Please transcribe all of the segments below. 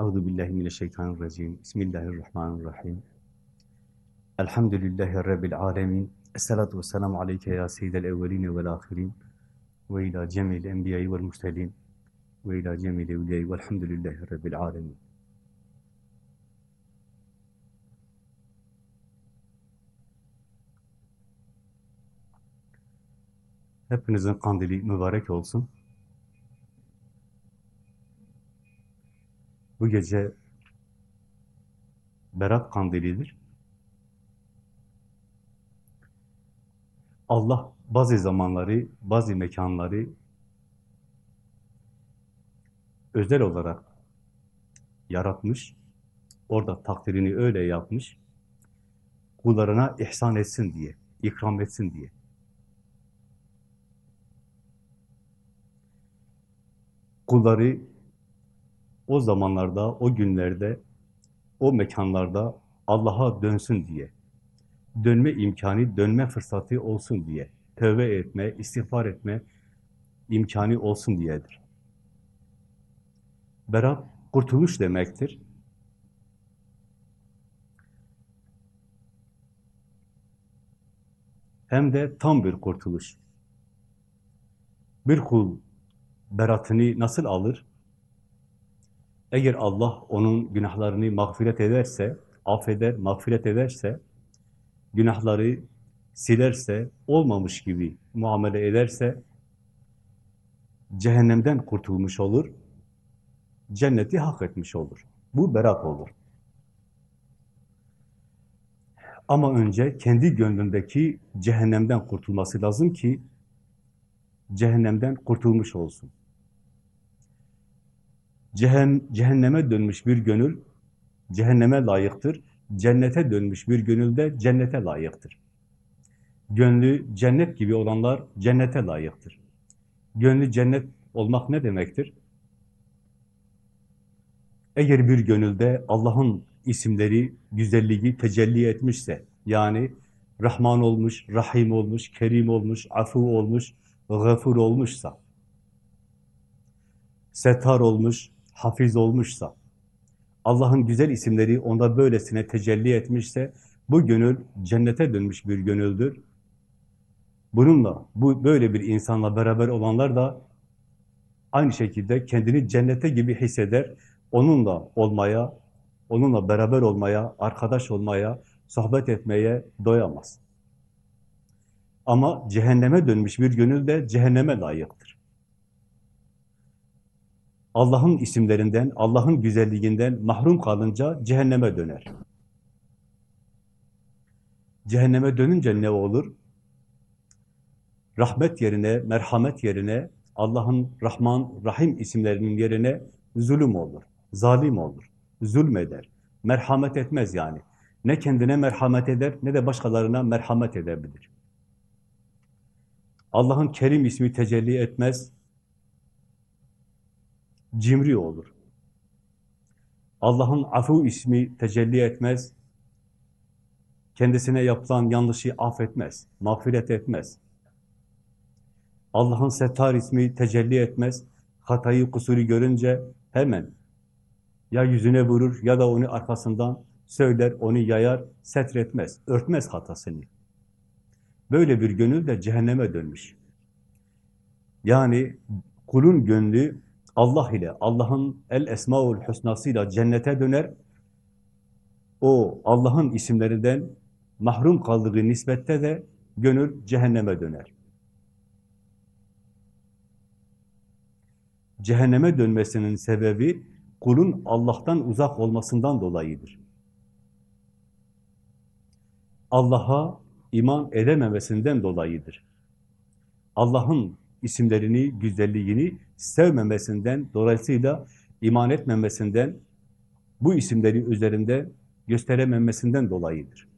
Euzu billahi mineşşeytanirracim. Bismillahirrahmanirrahim. Elhamdülillahi rabbil alamin. Essalatu vesselamu aleyke ya seyyidel evvelin ve'l ahirin ve ila cemil enbiya'i ve'l murselin ve ila cemil evliya'i ve'lhamdülillahi rabbil alamin. Hepinizin kandili mübarek olsun. Bu gece Berat kandilidir. Allah bazı zamanları, bazı mekanları özel olarak yaratmış. Orada takdirini öyle yapmış. Kullarına ihsan etsin diye, ikram etsin diye. Kulları o zamanlarda, o günlerde, o mekanlarda Allah'a dönsün diye, dönme imkanı, dönme fırsatı olsun diye, tövbe etme, istiğfar etme imkanı olsun diyedir. Berat, kurtuluş demektir. Hem de tam bir kurtuluş. Bir kul beratını nasıl alır? Eğer Allah onun günahlarını mağfiret ederse, affeder, mağfiret ederse, günahları silerse, olmamış gibi muamele ederse, cehennemden kurtulmuş olur, cenneti hak etmiş olur. Bu berat olur. Ama önce kendi gönlündeki cehennemden kurtulması lazım ki, cehennemden kurtulmuş olsun. Cehen, cehenneme dönmüş bir gönül cehenneme layıktır. Cennete dönmüş bir gönül de cennete layıktır. Gönlü cennet gibi olanlar cennete layıktır. Gönlü cennet olmak ne demektir? Eğer bir gönülde Allah'ın isimleri, güzelliği tecelli etmişse, yani Rahman olmuş, Rahim olmuş, Kerim olmuş, Afu olmuş, Gafur olmuşsa, Setar olmuş, Hafiz olmuşsa, Allah'ın güzel isimleri onda böylesine tecelli etmişse, bu gönül cennete dönmüş bir gönüldür. Bununla, bu böyle bir insanla beraber olanlar da aynı şekilde kendini cennete gibi hisseder. Onunla olmaya, onunla beraber olmaya, arkadaş olmaya, sohbet etmeye doyamaz. Ama cehenneme dönmüş bir gönül de cehenneme layıktır. Allah'ın isimlerinden, Allah'ın güzelliğinden mahrum kalınca cehenneme döner. Cehenneme dönünce ne olur? Rahmet yerine, merhamet yerine, Allah'ın Rahman, Rahim isimlerinin yerine zulüm olur, zalim olur, zulmeder, merhamet etmez yani. Ne kendine merhamet eder, ne de başkalarına merhamet edebilir. Allah'ın Kerim ismi tecelli etmez, cimri olur. Allah'ın afu ismi tecelli etmez, kendisine yapılan yanlışı affetmez, mağfiret etmez. Allah'ın settar ismi tecelli etmez, hatayı, kusuru görünce hemen ya yüzüne vurur ya da onu arkasından söyler, onu yayar, setretmez, örtmez hatasını. Böyle bir gönül de cehenneme dönmüş. Yani kulun gönlü Allah ile, Allah'ın el esmaul husnasıyla cennete döner. O Allah'ın isimlerinden mahrum kaldığı nispette de gönül cehenneme döner. Cehenneme dönmesinin sebebi kulun Allah'tan uzak olmasından dolayıdır. Allah'a iman edememesinden dolayıdır. Allah'ın isimlerini, güzelliğini sevmemesinden, dolayısıyla iman etmemesinden, bu isimleri üzerinde gösterememesinden dolayıdır.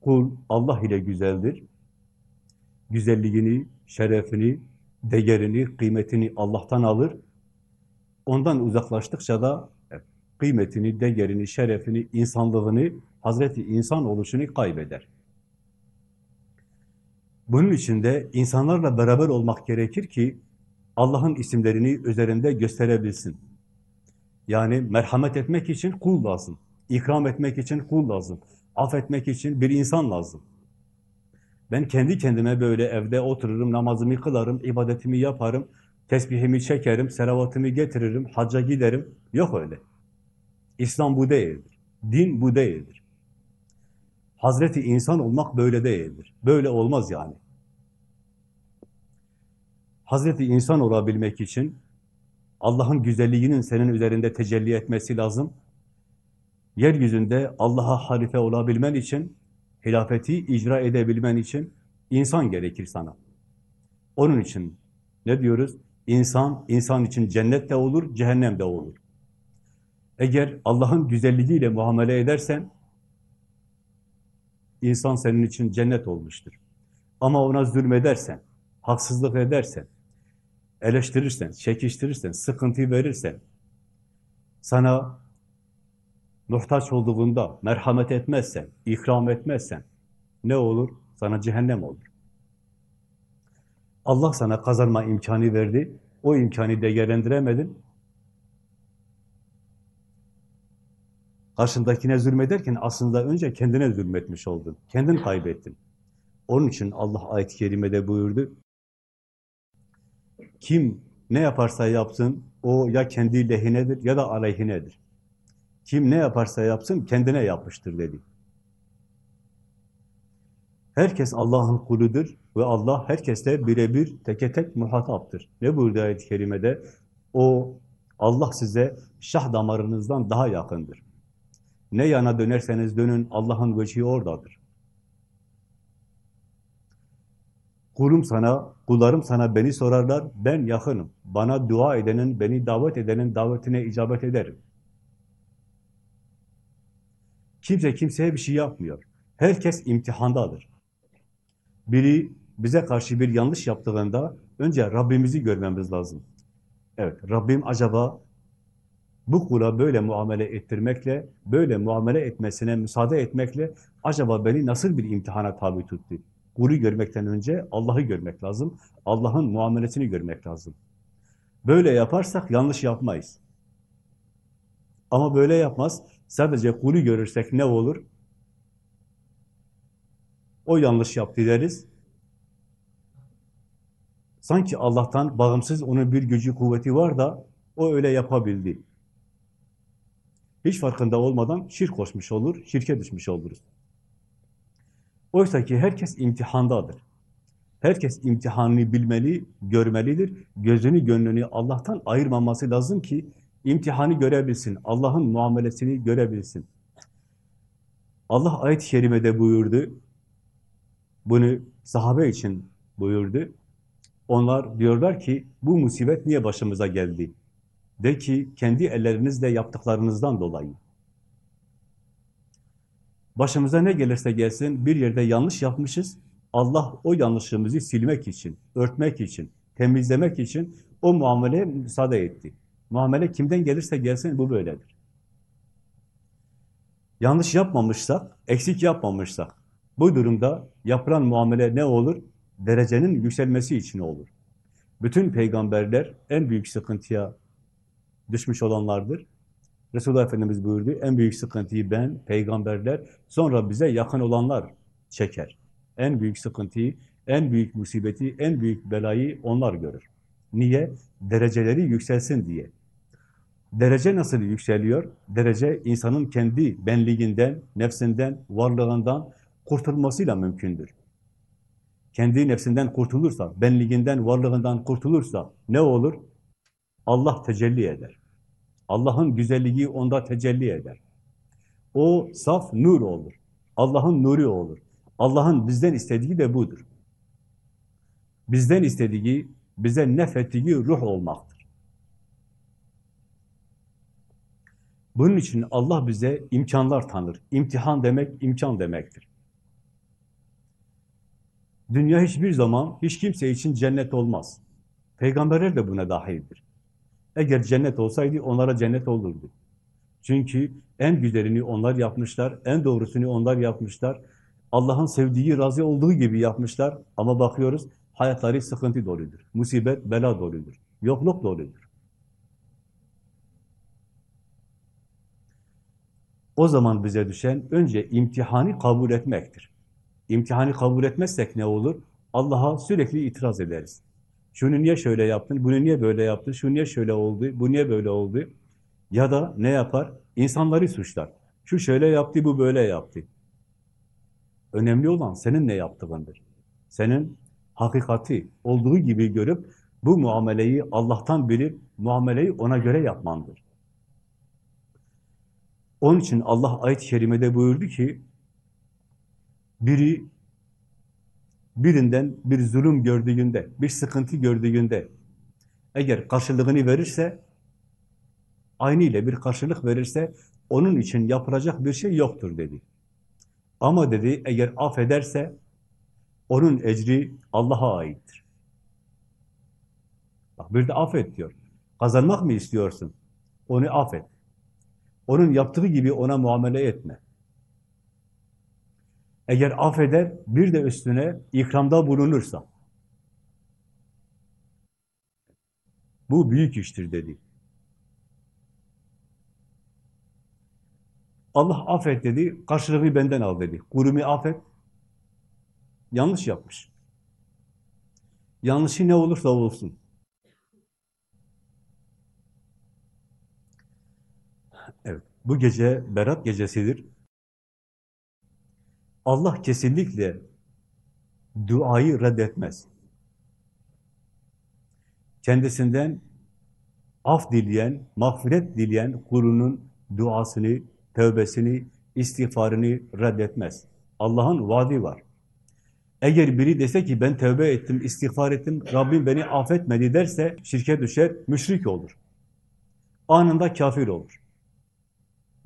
Kul Allah ile güzeldir. Güzelliğini, şerefini, değerini, kıymetini Allah'tan alır. Ondan uzaklaştıkça da kıymetini, değerini, şerefini, insanlığını, Hazreti insan oluşunu kaybeder. Bunun için de insanlarla beraber olmak gerekir ki Allah'ın isimlerini üzerinde gösterebilsin. Yani merhamet etmek için kul lazım. İkram etmek için kul lazım. Affetmek için bir insan lazım. Ben kendi kendime böyle evde otururum, namazımı kılarım, ibadetimi yaparım, tesbihimi çekerim, selavatımı getiririm, hacca giderim. Yok öyle. İslam bu değildir. Din bu değildir. Hazreti insan olmak böyle değildir. Böyle olmaz yani. Hazreti insan olabilmek için Allah'ın güzelliğinin senin üzerinde tecelli etmesi lazım. Yeryüzünde Allah'a halife olabilmen için, hilafeti icra edebilmen için insan gerekir sana. Onun için ne diyoruz? İnsan, insan için cennet de olur, cehennem de olur. Eğer Allah'ın güzelliğiyle muamele edersen, insan senin için cennet olmuştur. Ama ona zulmedersen, haksızlık edersen, eleştirirsen, çekiştirirsen, sıkıntı verirsen, sana muhtaç olduğunda merhamet etmezsen, ikram etmezsen ne olur? Sana cehennem olur. Allah sana kazanma imkanı verdi. O imkanı değerlendiremedin. Karşındakine zulmederken aslında önce kendine zulmetmiş oldun. Kendin kaybettin. Onun için Allah ayet-i kerimede buyurdu. Kim ne yaparsa yapsın o ya kendi lehinedir ya da aleyhinedir. Kim ne yaparsa yapsın kendine yapmıştır dedi. Herkes Allah'ın kuludur ve Allah herkesle birebir teke tek muhataptır. Ne buyurdu ayet-i kerimede? O Allah size şah damarınızdan daha yakındır. Ne yana dönerseniz dönün Allah'ın vecihi oradadır. Kulum sana, kullarım sana beni sorarlar, ben yakınım. Bana dua edenin, beni davet edenin davetine icabet ederim. Kimse kimseye bir şey yapmıyor. Herkes imtihandadır. Biri bize karşı bir yanlış yaptığında önce Rabbimizi görmemiz lazım. Evet, Rabbim acaba bu kula böyle muamele ettirmekle, böyle muamele etmesine müsaade etmekle acaba beni nasıl bir imtihana tabi tuttu? Kulu görmekten önce Allah'ı görmek lazım. Allah'ın muamelesini görmek lazım. Böyle yaparsak yanlış yapmayız. Ama böyle yapmaz. Sadece kulu görürsek ne olur? O yanlış yaptı deriz. Sanki Allah'tan bağımsız onun bir gücü, kuvveti var da o öyle yapabildi. Hiç farkında olmadan şirk koşmuş olur, şirke düşmüş oluruz. Oysa ki herkes imtihandadır. Herkes imtihanını bilmeli, görmelidir. Gözünü, gönlünü Allah'tan ayırmaması lazım ki imtihanı görebilsin, Allah'ın muamelesini görebilsin. Allah ayet-i kerimede buyurdu, bunu sahabe için buyurdu. Onlar diyorlar ki, bu musibet niye başımıza geldi? De ki, kendi ellerinizle yaptıklarınızdan dolayı. Başımıza ne gelirse gelsin, bir yerde yanlış yapmışız, Allah o yanlışımızı silmek için, örtmek için, temizlemek için o muameleye müsaade etti. Muamele kimden gelirse gelsin bu böyledir. Yanlış yapmamışsak, eksik yapmamışsak, bu durumda yapılan muamele ne olur? Derecenin yükselmesi için olur. Bütün peygamberler en büyük sıkıntıya düşmüş olanlardır. Resulullah Efendimiz buyurdu, en büyük sıkıntıyı ben, peygamberler, sonra bize yakın olanlar çeker. En büyük sıkıntıyı, en büyük musibeti, en büyük belayı onlar görür. Niye? Dereceleri yükselsin diye. Derece nasıl yükseliyor? Derece insanın kendi benliğinden, nefsinden, varlığından kurtulmasıyla mümkündür. Kendi nefsinden kurtulursa, benliğinden, varlığından kurtulursa ne olur? Allah tecelli eder. Allah'ın güzelliği onda tecelli eder. O saf nur olur. Allah'ın nuru olur. Allah'ın bizden istediği de budur. Bizden istediği, bize nefettiği ruh olmaktır. Bunun için Allah bize imkanlar tanır. İmtihan demek, imkan demektir. Dünya hiçbir zaman, hiç kimse için cennet olmaz. Peygamberler de buna dahildir. Eğer cennet olsaydı onlara cennet olurdu. Çünkü en güzelini onlar yapmışlar, en doğrusunu onlar yapmışlar. Allah'ın sevdiği, razı olduğu gibi yapmışlar. Ama bakıyoruz, hayatları sıkıntı doludur. Musibet, bela doludur. Yokluk doludur. O zaman bize düşen önce imtihanı kabul etmektir. İmtihanı kabul etmezsek ne olur? Allah'a sürekli itiraz ederiz. Şunu niye şöyle yaptın, bunu niye böyle yaptın, şu niye şöyle oldu, bu niye böyle oldu? Ya da ne yapar? İnsanları suçlar. Şu şöyle yaptı, bu böyle yaptı. Önemli olan senin ne yaptığındır. Senin hakikati olduğu gibi görüp bu muameleyi Allah'tan bilip muameleyi ona göre yapmandır. Onun için Allah ayet-i kerimede buyurdu ki biri birinden bir zulüm gördüğünde, bir sıkıntı gördüğünde eğer karşılığını verirse aynı ile bir karşılık verirse onun için yapılacak bir şey yoktur dedi. Ama dedi eğer affederse onun ecri Allah'a aittir. Bak bir de affet diyor. Kazanmak mı istiyorsun? Onu affet. Onun yaptığı gibi ona muamele etme. Eğer affeder, bir de üstüne ikramda bulunursa, bu büyük iştir dedi. Allah affet dedi, karşılığı benden al dedi. Kurumu affet, yanlış yapmış. Yanlışı ne olursa olsun. Evet, bu gece Berat gecesidir. Allah kesinlikle duayı reddetmez. Kendisinden af dileyen, mağfiret dileyen kulunun duasını, tövbesini, istiğfarını reddetmez. Allah'ın vaadi var. Eğer biri dese ki ben tövbe ettim, istiğfar ettim, Rabbim beni affetmedi derse şirke düşer, müşrik olur. Anında kafir olur.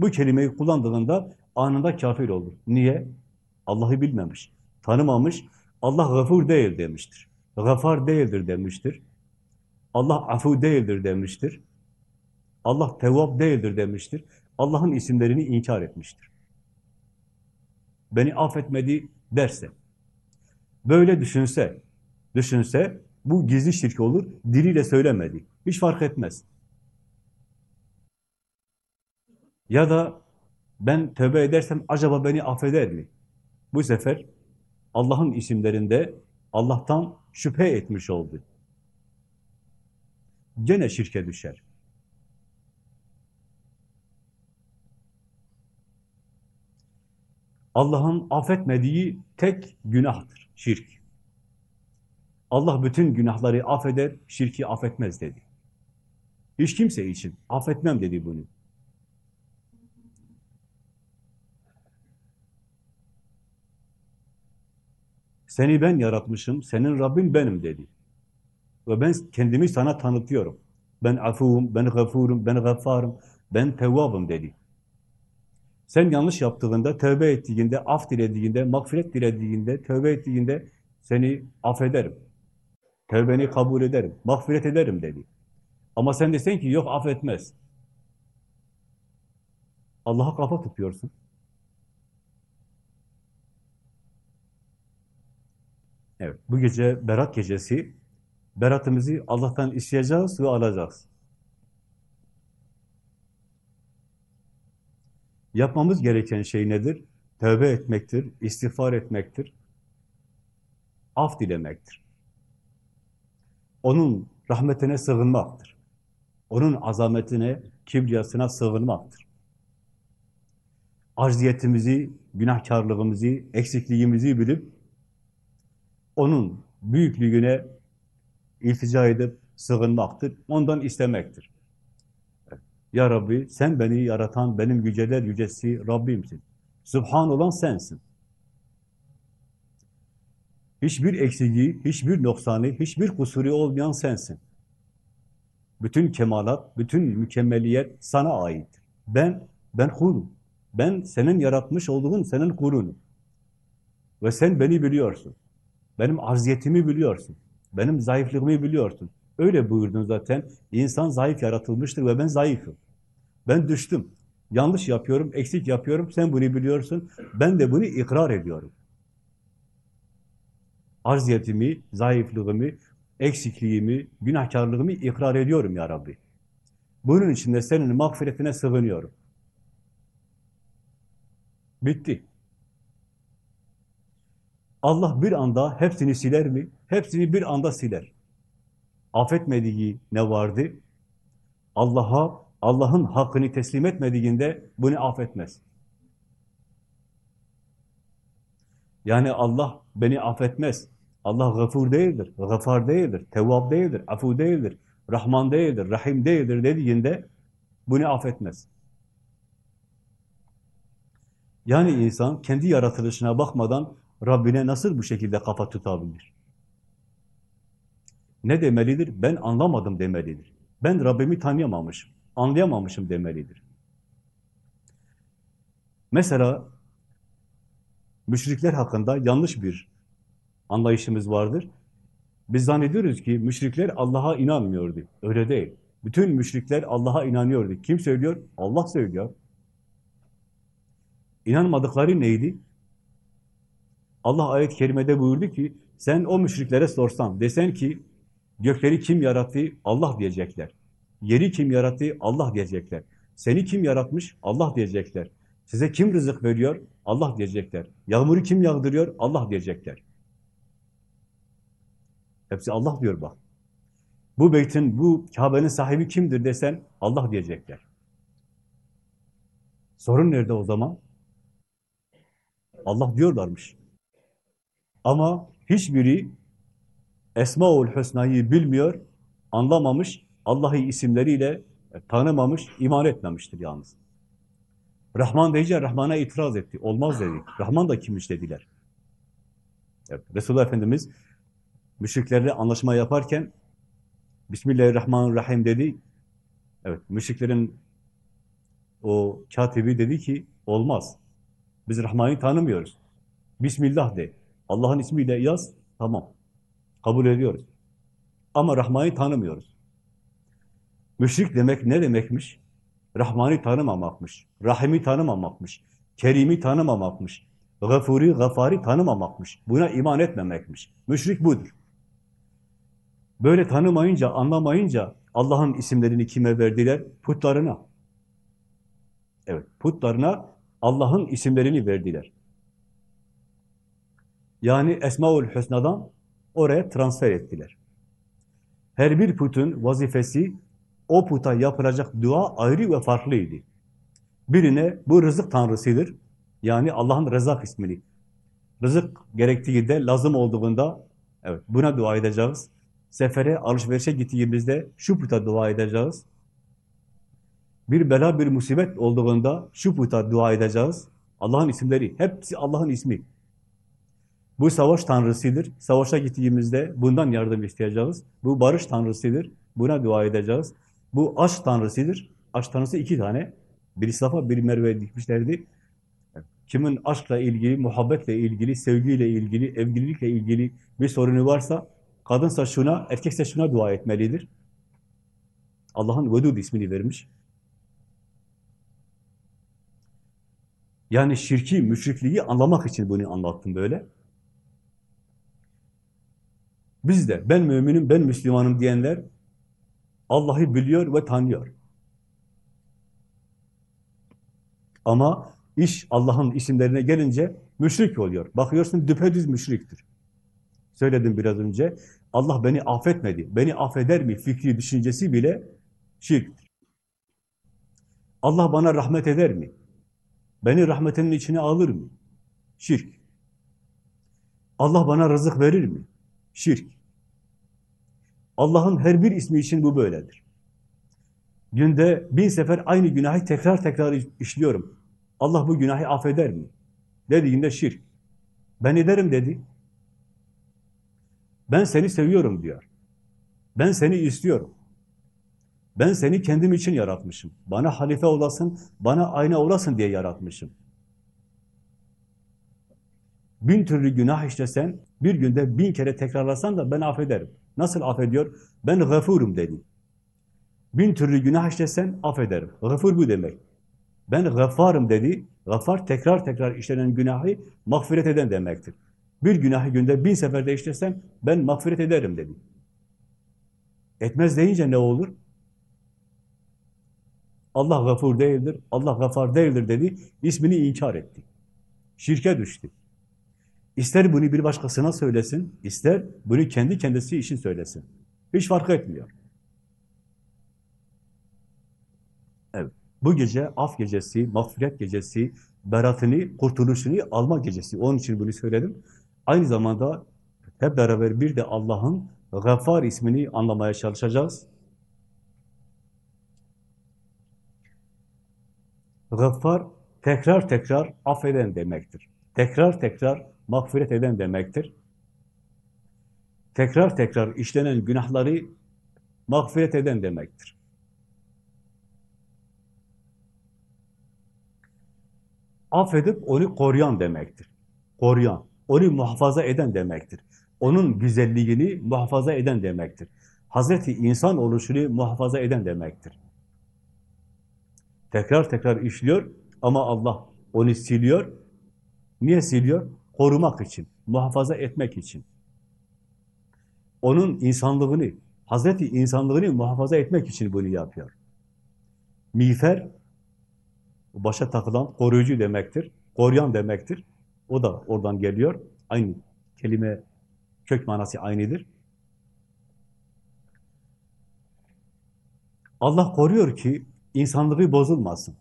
Bu kelimeyi kullandığında anında kafir olur. Niye? Allah'ı bilmemiş, tanımamış, Allah gafur değil demiştir. Gafar değildir demiştir. Allah afu değildir demiştir. Allah tevvab değildir demiştir. Allah'ın isimlerini inkar etmiştir. Beni affetmedi derse, böyle düşünse, düşünse bu gizli şirk olur, diliyle söylemedi. Hiç fark etmez. Ya da ben tövbe edersem acaba beni affeder mi? Bu sefer Allah'ın isimlerinde Allah'tan şüphe etmiş oldu. Gene şirke düşer. Allah'ın affetmediği tek günahtır, şirk. Allah bütün günahları affeder, şirki affetmez dedi. Hiç kimse için affetmem dedi bunu. Seni ben yaratmışım, senin Rabbin benim dedi. Ve ben kendimi sana tanıtıyorum. Ben afuvum, ben gafurum, ben gaffarım, ben tevvabım dedi. Sen yanlış yaptığında, tövbe ettiğinde, af dilediğinde, mağfiret dilediğinde, tövbe ettiğinde seni affederim. Tövbeni kabul ederim, mağfiret ederim dedi. Ama sen desen ki yok affetmez. Allah'a kafa tutuyorsun. Evet, bu gece Berat gecesi. Beratımızı Allah'tan isteyeceğiz ve alacağız. Yapmamız gereken şey nedir? Tövbe etmektir, istiğfar etmektir, af dilemektir. Onun rahmetine sığınmaktır. Onun azametine, kibriyasına sığınmaktır. Acziyetimizi, günahkarlığımızı, eksikliğimizi bilip onun büyüklüğüne iltica edip sığınmaktır, ondan istemektir. Ya Rabbi sen beni yaratan benim yüceler yücesi Rabbimsin. Subhan olan sensin. Hiçbir eksiği, hiçbir noksanı, hiçbir kusuru olmayan sensin. Bütün kemalat, bütün mükemmeliyet sana ait. Ben, ben kulum. Ben senin yaratmış olduğun senin kulunum. Ve sen beni biliyorsun. Benim arziyetimi biliyorsun. Benim zayıflığımı biliyorsun. Öyle buyurdun zaten. İnsan zayıf yaratılmıştır ve ben zayıfım. Ben düştüm. Yanlış yapıyorum, eksik yapıyorum. Sen bunu biliyorsun. Ben de bunu ikrar ediyorum. Arziyetimi, zayıflığımı, eksikliğimi, günahkarlığımı ikrar ediyorum ya Rabbi. Bunun için de senin mağfiretine sığınıyorum. Bitti. Allah bir anda hepsini siler mi? Hepsini bir anda siler. Affetmediği ne vardı? Allah'a, Allah'ın hakkını teslim etmediğinde bunu affetmez. Yani Allah beni affetmez. Allah gafur değildir, gafar değildir, tevvab değildir, afu değildir, rahman değildir, rahim değildir dediğinde bunu affetmez. Yani insan kendi yaratılışına bakmadan Rabbine nasıl bu şekilde kafa tutabilir? Ne demelidir? Ben anlamadım demelidir. Ben Rabbimi tanıyamamışım, anlayamamışım demelidir. Mesela müşrikler hakkında yanlış bir anlayışımız vardır. Biz zannediyoruz ki müşrikler Allah'a inanmıyordu. Öyle değil. Bütün müşrikler Allah'a inanıyordu. Kim söylüyor? Allah söylüyor. İnanmadıkları neydi? Allah ayet-i kerimede buyurdu ki, sen o müşriklere sorsan, desen ki, gökleri kim yarattı? Allah diyecekler. Yeri kim yarattı? Allah diyecekler. Seni kim yaratmış? Allah diyecekler. Size kim rızık veriyor? Allah diyecekler. Yağmuru kim yağdırıyor? Allah diyecekler. Hepsi Allah diyor bak. Bu beytin, bu Kabe'nin sahibi kimdir desen Allah diyecekler. Sorun nerede o zaman? Allah diyorlarmış. Ama hiçbiri Esmaül Hüsna'yı bilmiyor, anlamamış, Allah'ı isimleriyle tanımamış, iman etmemiştir yalnız. Rahman deyince Rahman'a itiraz etti. Olmaz dedi. Rahman da kimmiş dediler. Evet, Resulullah Efendimiz müşriklerle anlaşma yaparken Bismillahirrahmanirrahim dedi. Evet, müşriklerin o katibi dedi ki olmaz. Biz Rahman'ı tanımıyoruz. Bismillah de. Allah'ın ismiyle yaz, tamam. Kabul ediyoruz. Ama Rahman'ı tanımıyoruz. Müşrik demek ne demekmiş? Rahman'ı tanımamakmış. Rahim'i tanımamakmış. Kerim'i tanımamakmış. Gafuri, Gafari tanımamakmış. Buna iman etmemekmiş. Müşrik budur. Böyle tanımayınca, anlamayınca Allah'ın isimlerini kime verdiler? Putlarına. Evet, putlarına Allah'ın isimlerini verdiler. Yani Esmaül Hüsna'dan oraya transfer ettiler. Her bir putun vazifesi o puta yapılacak dua ayrı ve farklıydı. Birine bu rızık tanrısıdır. Yani Allah'ın Rezak ismini. Rızık gerektiğinde, lazım olduğunda evet buna dua edeceğiz. Sefere, alışverişe gittiğimizde şu puta dua edeceğiz. Bir bela, bir musibet olduğunda şu puta dua edeceğiz. Allah'ın isimleri, hepsi Allah'ın ismi. Bu savaş tanrısıdır. Savaşa gittiğimizde bundan yardım isteyeceğiz. Bu barış tanrısıdır. Buna dua edeceğiz. Bu aşk tanrısıdır. Aşk tanrısı iki tane. Biri Safa, biri Merve'ye dikmişlerdi. Kimin aşkla ilgili, muhabbetle ilgili, sevgiyle ilgili, evlilikle ilgili bir sorunu varsa, kadınsa şuna, erkekse şuna dua etmelidir. Allah'ın Vedud ismini vermiş. Yani şirki, müşrikliği anlamak için bunu anlattım böyle. Biz de ben müminim, ben Müslümanım diyenler Allah'ı biliyor ve tanıyor. Ama iş Allah'ın isimlerine gelince müşrik oluyor. Bakıyorsun düpedüz müşriktir. Söyledim biraz önce. Allah beni affetmedi. Beni affeder mi fikri düşüncesi bile şirktir. Allah bana rahmet eder mi? Beni rahmetinin içine alır mı? Şirk. Allah bana rızık verir mi? Şirk. Allah'ın her bir ismi için bu böyledir. Günde bin sefer aynı günahı tekrar tekrar işliyorum. Allah bu günahı affeder mi? Dediğinde şirk. Ben ederim dedi. Ben seni seviyorum diyor. Ben seni istiyorum. Ben seni kendim için yaratmışım. Bana halife olasın, bana ayna olasın diye yaratmışım. Bin türlü günah işlesen, bir günde bin kere tekrarlasan da ben affederim. Nasıl affediyor? Ben gafurum dedi. Bin türlü günah işlesen affederim. Gafur bu demek. Ben gaffarım dedi. Gaffar tekrar tekrar işlenen günahı mağfiret eden demektir. Bir günahı günde bin seferde işlesem ben mağfiret ederim dedi. Etmez deyince ne olur? Allah gafur değildir, Allah gafar değildir dedi, ismini inkar etti. Şirke düştü. İster bunu bir başkasına söylesin, ister bunu kendi kendisi için söylesin. Hiç fark etmiyor. Evet. Bu gece af gecesi, mağfiret gecesi, beratını, kurtuluşunu alma gecesi. Onun için bunu söyledim. Aynı zamanda hep beraber bir de Allah'ın Gaffar ismini anlamaya çalışacağız. Gaffar tekrar tekrar affeden demektir. Tekrar tekrar mağfiret eden demektir. Tekrar tekrar işlenen günahları mağfiret eden demektir. Affedip onu koruyan demektir. Koruyan, onu muhafaza eden demektir. Onun güzelliğini muhafaza eden demektir. Hazreti insan oluşunu muhafaza eden demektir. Tekrar tekrar işliyor ama Allah onu siliyor. Niye siliyor? Korumak için, muhafaza etmek için. Onun insanlığını, Hazreti insanlığını muhafaza etmek için bunu yapıyor. Miğfer, başa takılan koruyucu demektir, koruyan demektir. O da oradan geliyor. Aynı kelime, kök manası aynıdır. Allah koruyor ki insanlığı bozulmasın.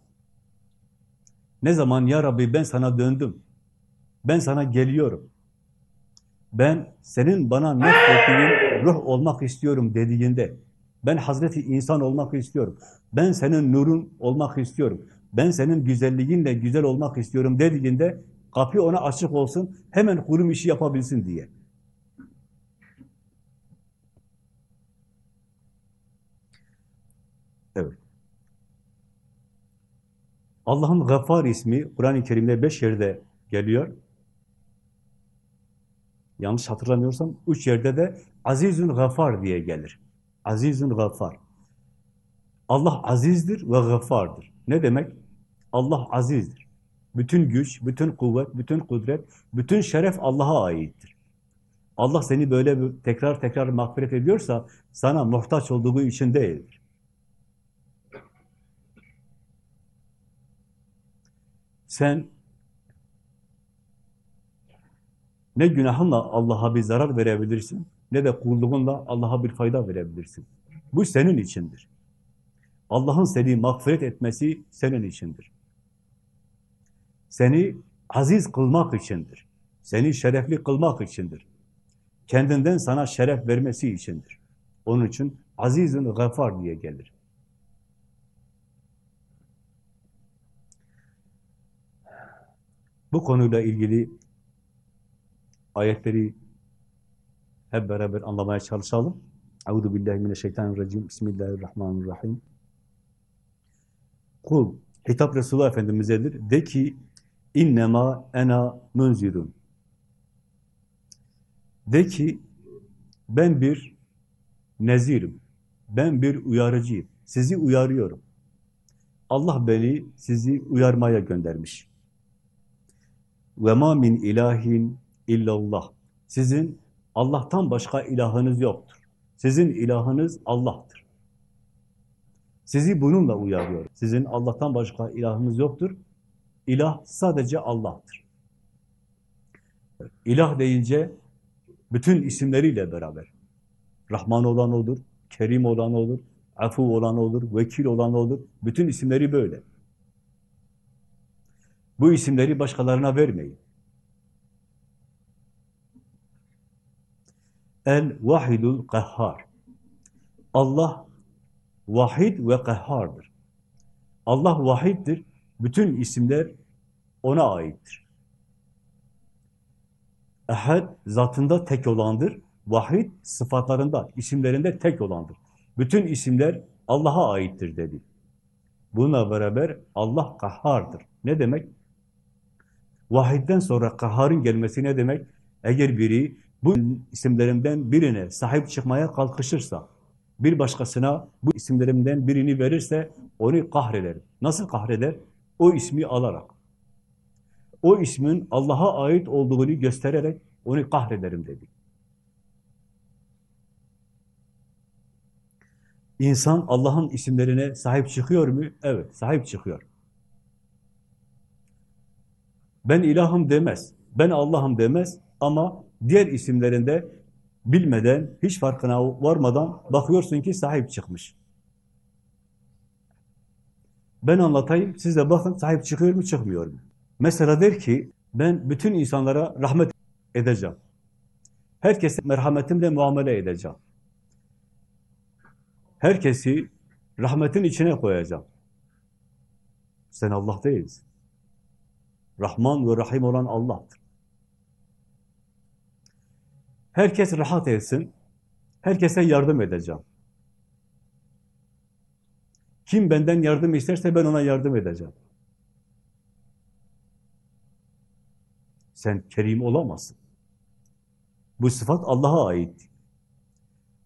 Ne zaman ya Rabbi ben sana döndüm, ben sana geliyorum, ben senin bana nefrettiğin ruh olmak istiyorum dediğinde, ben Hazreti insan olmak istiyorum, ben senin nurun olmak istiyorum, ben senin güzelliğinle güzel olmak istiyorum dediğinde, kapı ona açık olsun, hemen kurum işi yapabilsin diye. Evet. Allah'ın Gaffar ismi Kur'an-ı Kerim'de beş yerde geliyor. Yanlış hatırlamıyorsam üç yerde de Azizun Gaffar diye gelir. Azizun Gaffar. Allah azizdir ve gaffardır. Ne demek? Allah azizdir. Bütün güç, bütün kuvvet, bütün kudret, bütün şeref Allah'a aittir. Allah seni böyle tekrar tekrar mağfiret ediyorsa sana muhtaç olduğu için değildir. Sen ne günahınla Allah'a bir zarar verebilirsin, ne de kulluğunla Allah'a bir fayda verebilirsin. Bu senin içindir. Allah'ın seni mağfiret etmesi senin içindir. Seni aziz kılmak içindir. Seni şerefli kılmak içindir. Kendinden sana şeref vermesi içindir. Onun için azizun gafar diye gelir. Bu konuyla ilgili ayetleri hep beraber anlamaya çalışalım. Euzu billahi mineşşeytanirracim. Bismillahirrahmanirrahim. Kul hitap Resulullah Efendimiz'edir. De ki innema ena munzirun. De ki ben bir nezirim. Ben bir uyarıcıyım. Sizi uyarıyorum. Allah beni sizi uyarmaya göndermiş. Ve ma min ilahin illallah. Sizin Allah'tan başka ilahınız yoktur. Sizin ilahınız Allah'tır. Sizi bununla uyarıyorum. Sizin Allah'tan başka ilahınız yoktur. İlah sadece Allah'tır. İlah deyince bütün isimleriyle beraber. Rahman olan odur, Kerim olan olur, afu olan olur, vekil olan olur. Bütün isimleri böyle. Bu isimleri başkalarına vermeyin. El-Vahidul Kahhar. Allah vahid ve kahhardır. Allah vahiddir. Bütün isimler ona aittir. Ehad zatında tek olandır. Vahid sıfatlarında, isimlerinde tek olandır. Bütün isimler Allah'a aittir dedi. Bununla beraber Allah kahhardır. Ne demek? Vahidden sonra kahharın gelmesi ne demek? Eğer biri bu isimlerimden birine sahip çıkmaya kalkışırsa, bir başkasına bu isimlerimden birini verirse onu kahrederim. Nasıl kahreder? O ismi alarak. O ismin Allah'a ait olduğunu göstererek onu kahrederim dedi. İnsan Allah'ın isimlerine sahip çıkıyor mu? Evet, sahip çıkıyor. Ben ilahım demez, ben Allah'ım demez ama diğer isimlerinde bilmeden, hiç farkına varmadan bakıyorsun ki sahip çıkmış. Ben anlatayım, siz de bakın sahip çıkıyor mu, çıkmıyor mu? Mesela der ki, ben bütün insanlara rahmet edeceğim. Herkese merhametimle muamele edeceğim. Herkesi rahmetin içine koyacağım. Sen Allah değilsin. Rahman ve Rahim olan Allah'tır. Herkes rahat etsin. Herkese yardım edeceğim. Kim benden yardım isterse ben ona yardım edeceğim. Sen kerim olamazsın. Bu sıfat Allah'a ait.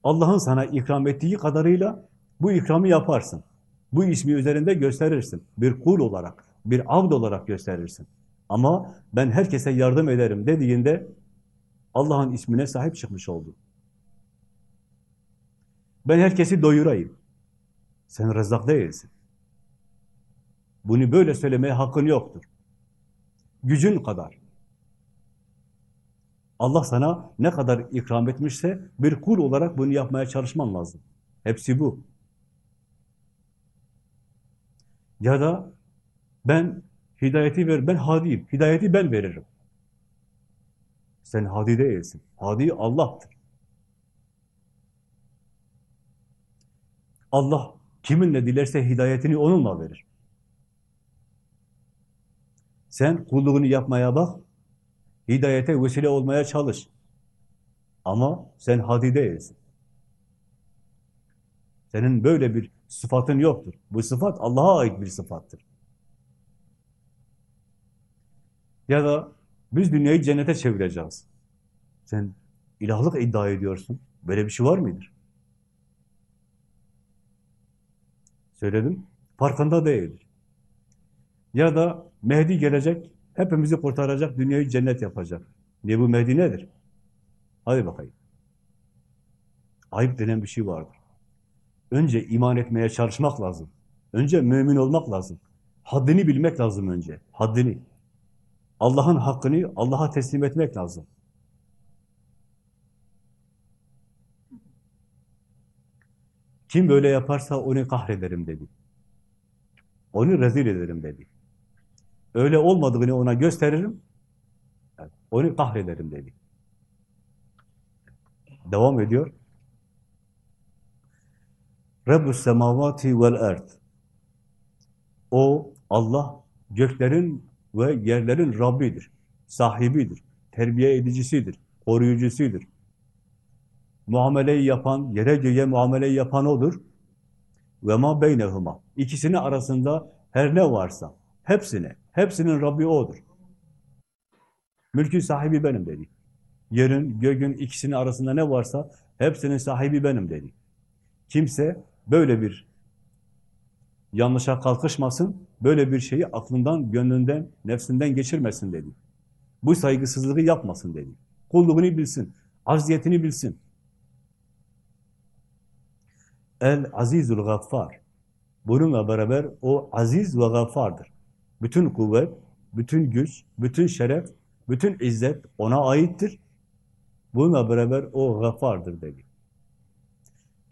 Allah'ın sana ikram ettiği kadarıyla bu ikramı yaparsın. Bu ismi üzerinde gösterirsin. Bir kul olarak, bir avd olarak gösterirsin. Ama ben herkese yardım ederim dediğinde Allah'ın ismine sahip çıkmış oldun. Ben herkesi doyurayım. Sen rezzak değilsin. Bunu böyle söylemeye hakkın yoktur. Gücün kadar. Allah sana ne kadar ikram etmişse bir kul olarak bunu yapmaya çalışman lazım. Hepsi bu. Ya da ben hidayeti ver, ben hadiyim. Hidayeti ben veririm. Sen hadi değilsin. Hadi Allah'tır. Allah kiminle dilerse hidayetini onunla verir. Sen kulluğunu yapmaya bak, hidayete vesile olmaya çalış. Ama sen hadi değilsin. Senin böyle bir sıfatın yoktur. Bu sıfat Allah'a ait bir sıfattır. Ya da biz dünyayı cennete çevireceğiz. Sen ilahlık iddia ediyorsun. Böyle bir şey var mıdır? Söyledim. Farkında değildir. Ya da Mehdi gelecek, hepimizi kurtaracak, dünyayı cennet yapacak. Niye bu Mehdi nedir? Hadi bakayım. Ayıp denen bir şey vardır. Önce iman etmeye çalışmak lazım. Önce mümin olmak lazım. Haddini bilmek lazım önce. Haddini. Allah'ın hakkını Allah'a teslim etmek lazım. Kim böyle yaparsa onu kahrederim dedi. Onu rezil ederim dedi. Öyle olmadığını ona gösteririm, onu kahrederim dedi. Devam ediyor. Rabbus semavati vel erd. O Allah göklerin ve yerlerin Rabbidir, sahibidir, terbiye edicisidir, koruyucusudur. Muameleyi yapan, yere göğe muameleyi yapan odur. Ve ma beynehuma. İkisinin arasında her ne varsa, hepsine, hepsinin Rabbi O'dur. Mülkün sahibi benim dedi. Yerin, göğün ikisinin arasında ne varsa hepsinin sahibi benim dedi. Kimse böyle bir yanlışa kalkışmasın, böyle bir şeyi aklından, gönlünden, nefsinden geçirmesin dedi. Bu saygısızlığı yapmasın dedi. Kulluğunu bilsin, acziyetini bilsin. El azizul gaffar. Bununla beraber o aziz ve gaffardır. Bütün kuvvet, bütün güç, bütün şeref, bütün izzet ona aittir. Bununla beraber o gaffardır dedi.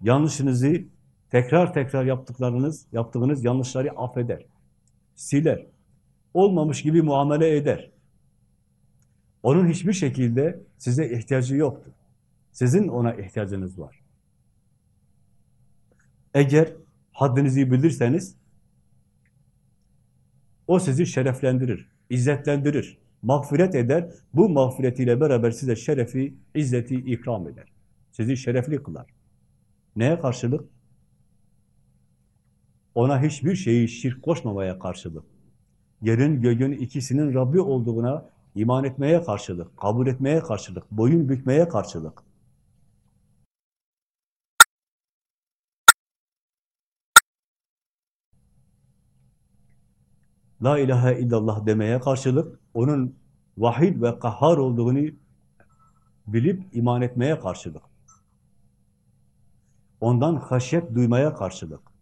Yanlışınızı tekrar tekrar yaptıklarınız, yaptığınız yanlışları affeder, siler. Olmamış gibi muamele eder. Onun hiçbir şekilde size ihtiyacı yoktur. Sizin ona ihtiyacınız var. Eğer haddinizi bilirseniz o sizi şereflendirir, izzetlendirir, mağfiret eder. Bu mağfiretiyle beraber size şerefi, izzeti ikram eder. Sizi şerefli kılar. Neye karşılık? Ona hiçbir şeyi şirk koşmamaya karşılık. Yerin göğün ikisinin Rabbi olduğuna iman etmeye karşılık, kabul etmeye karşılık, boyun bükmeye karşılık. La ilahe illallah demeye karşılık, onun vahid ve kahhar olduğunu bilip iman etmeye karşılık. Ondan haşyet duymaya karşılık.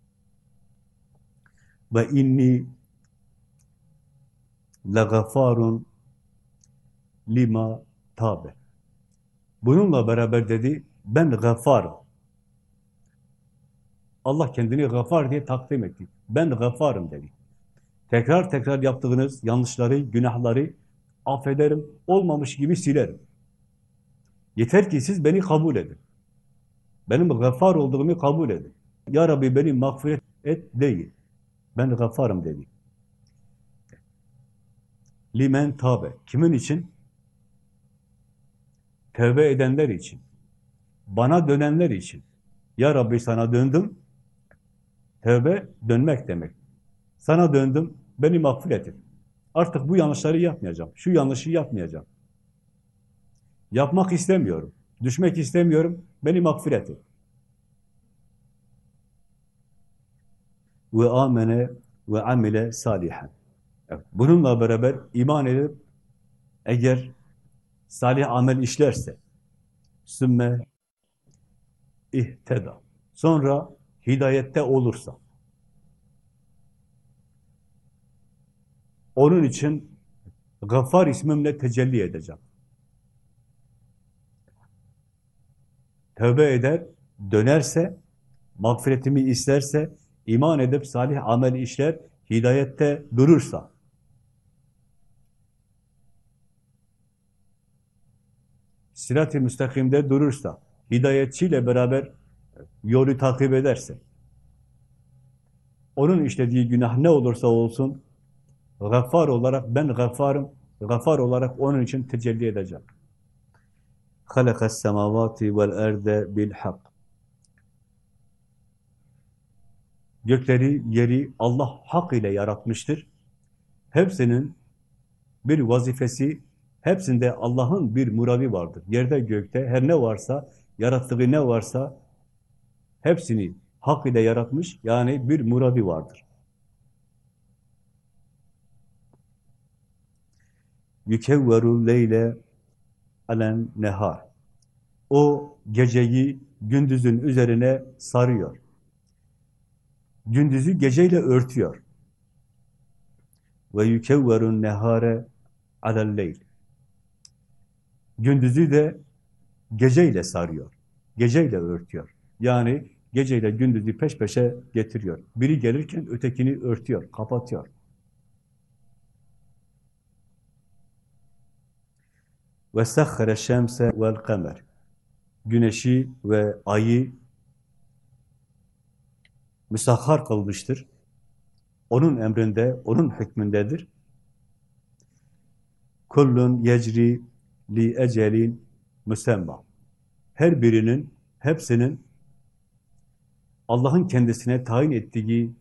Ve inni legafarun lima tabe. Bununla beraber dedi, ben gaffarım. Allah kendini gafar diye takdim etti. Ben gaffarım dedi. Tekrar tekrar yaptığınız yanlışları, günahları affederim, olmamış gibi silerim. Yeter ki siz beni kabul edin. Benim gaffar olduğumu kabul edin. Ya Rabbi beni mağfiret et değil. Ben gaffarım dedi. Limen tabe. Kimin için? Tevbe edenler için. Bana dönenler için. Ya Rabbi sana döndüm. Tevbe dönmek demek. Sana döndüm. Beni mağfiret et. Artık bu yanlışları yapmayacağım. Şu yanlışı yapmayacağım. Yapmak istemiyorum. Düşmek istemiyorum. Beni mağfiret et. Ve amene ve amile salihan. Evet, bununla beraber iman edip eğer salih amel işlerse sümme ihteda. Sonra hidayette olursa onun için Gaffar ismimle tecelli edeceğim. Tövbe eder, dönerse, mağfiretimi isterse, iman edip salih amel işler, hidayette durursa, sirat-i müstakimde durursa, hidayetçiyle beraber yolu takip ederse, onun işlediği günah ne olursa olsun, gaffar olarak ben gaffarım, gaffar olarak onun için tecelli edeceğim. خَلَقَ السَّمَاوَاتِ وَالْاَرْضَ بِالْحَقِّ Gökleri, yeri Allah hak ile yaratmıştır. Hepsinin bir vazifesi, hepsinde Allah'ın bir muradı vardır. Yerde gökte her ne varsa, yarattığı ne varsa hepsini hak ile yaratmış, yani bir muradı vardır. Yükevveru leyle alen nehar. O geceyi gündüzün üzerine sarıyor. Gündüzü geceyle örtüyor. Ve yükevverun nehare alelleyl. Gündüzü de geceyle sarıyor. Geceyle örtüyor. Yani geceyle gündüzü peş peşe getiriyor. Biri gelirken ötekini örtüyor, kapatıyor. Ve sahhare şemse vel kamer. Güneşi ve ayı müsahhar kılmıştır. Onun emrinde, onun hükmündedir. Kullun yecri li ecelin müsemma. Her birinin, hepsinin Allah'ın kendisine tayin ettiği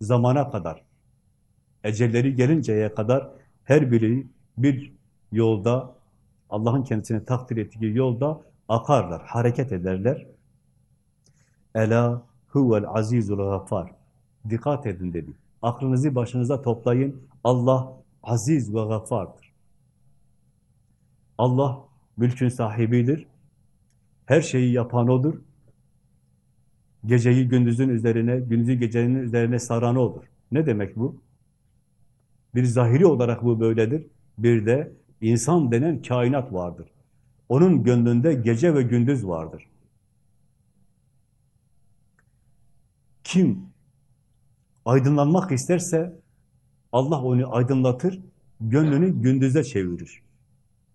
zamana kadar, ecelleri gelinceye kadar her biri bir yolda, Allah'ın kendisine takdir ettiği yolda akarlar, hareket ederler. Ela huvel azizul gaffar. Dikkat edin dedi. Aklınızı başınıza toplayın. Allah aziz ve gaffardır. Allah mülkün sahibidir. Her şeyi yapan O'dur. Geceyi gündüzün üzerine, gündüzü gecenin üzerine saran O'dur. Ne demek bu? Bir zahiri olarak bu böyledir. Bir de insan denen kainat vardır. Onun gönlünde gece ve gündüz vardır. Kim aydınlanmak isterse Allah onu aydınlatır, gönlünü gündüze çevirir.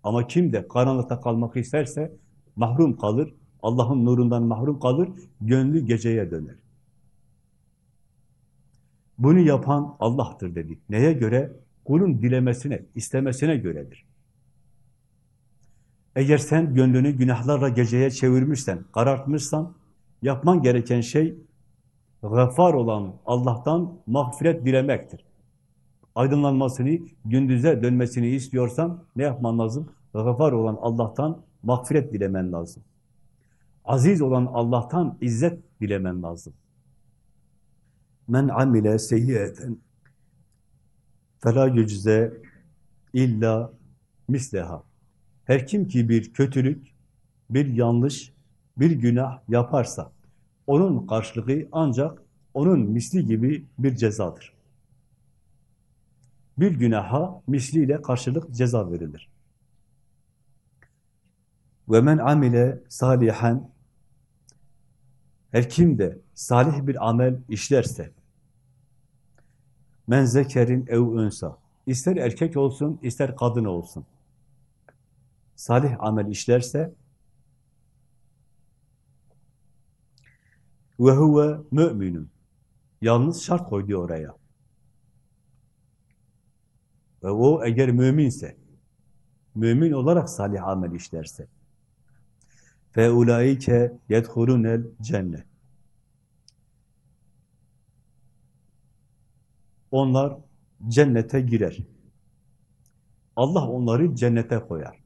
Ama kim de karanlıkta kalmak isterse mahrum kalır, Allah'ın nurundan mahrum kalır, gönlü geceye döner. Bunu yapan Allah'tır dedi. Neye göre? Kulun dilemesine, istemesine göredir. Eğer sen gönlünü günahlarla geceye çevirmişsen, karartmışsan, yapman gereken şey, gafar olan Allah'tan mağfiret dilemektir. Aydınlanmasını, gündüze dönmesini istiyorsan ne yapman lazım? Gafar olan Allah'tan mağfiret dilemen lazım. Aziz olan Allah'tan izzet dilemen lazım. Men amile seyyiyeten fela yücze illa misleha. Her kim ki bir kötülük, bir yanlış, bir günah yaparsa, onun karşılığı ancak onun misli gibi bir cezadır. Bir günaha misliyle karşılık ceza verilir. Ve amile salihan her kim de salih bir amel işlerse men zekerin ev önsa ister erkek olsun ister kadın olsun salih amel işlerse ve huve müminun yalnız şart koydu oraya ve o eğer müminse mümin olarak salih amel işlerse fe ulaike yedhulunel cennet onlar cennete girer. Allah onları cennete koyar.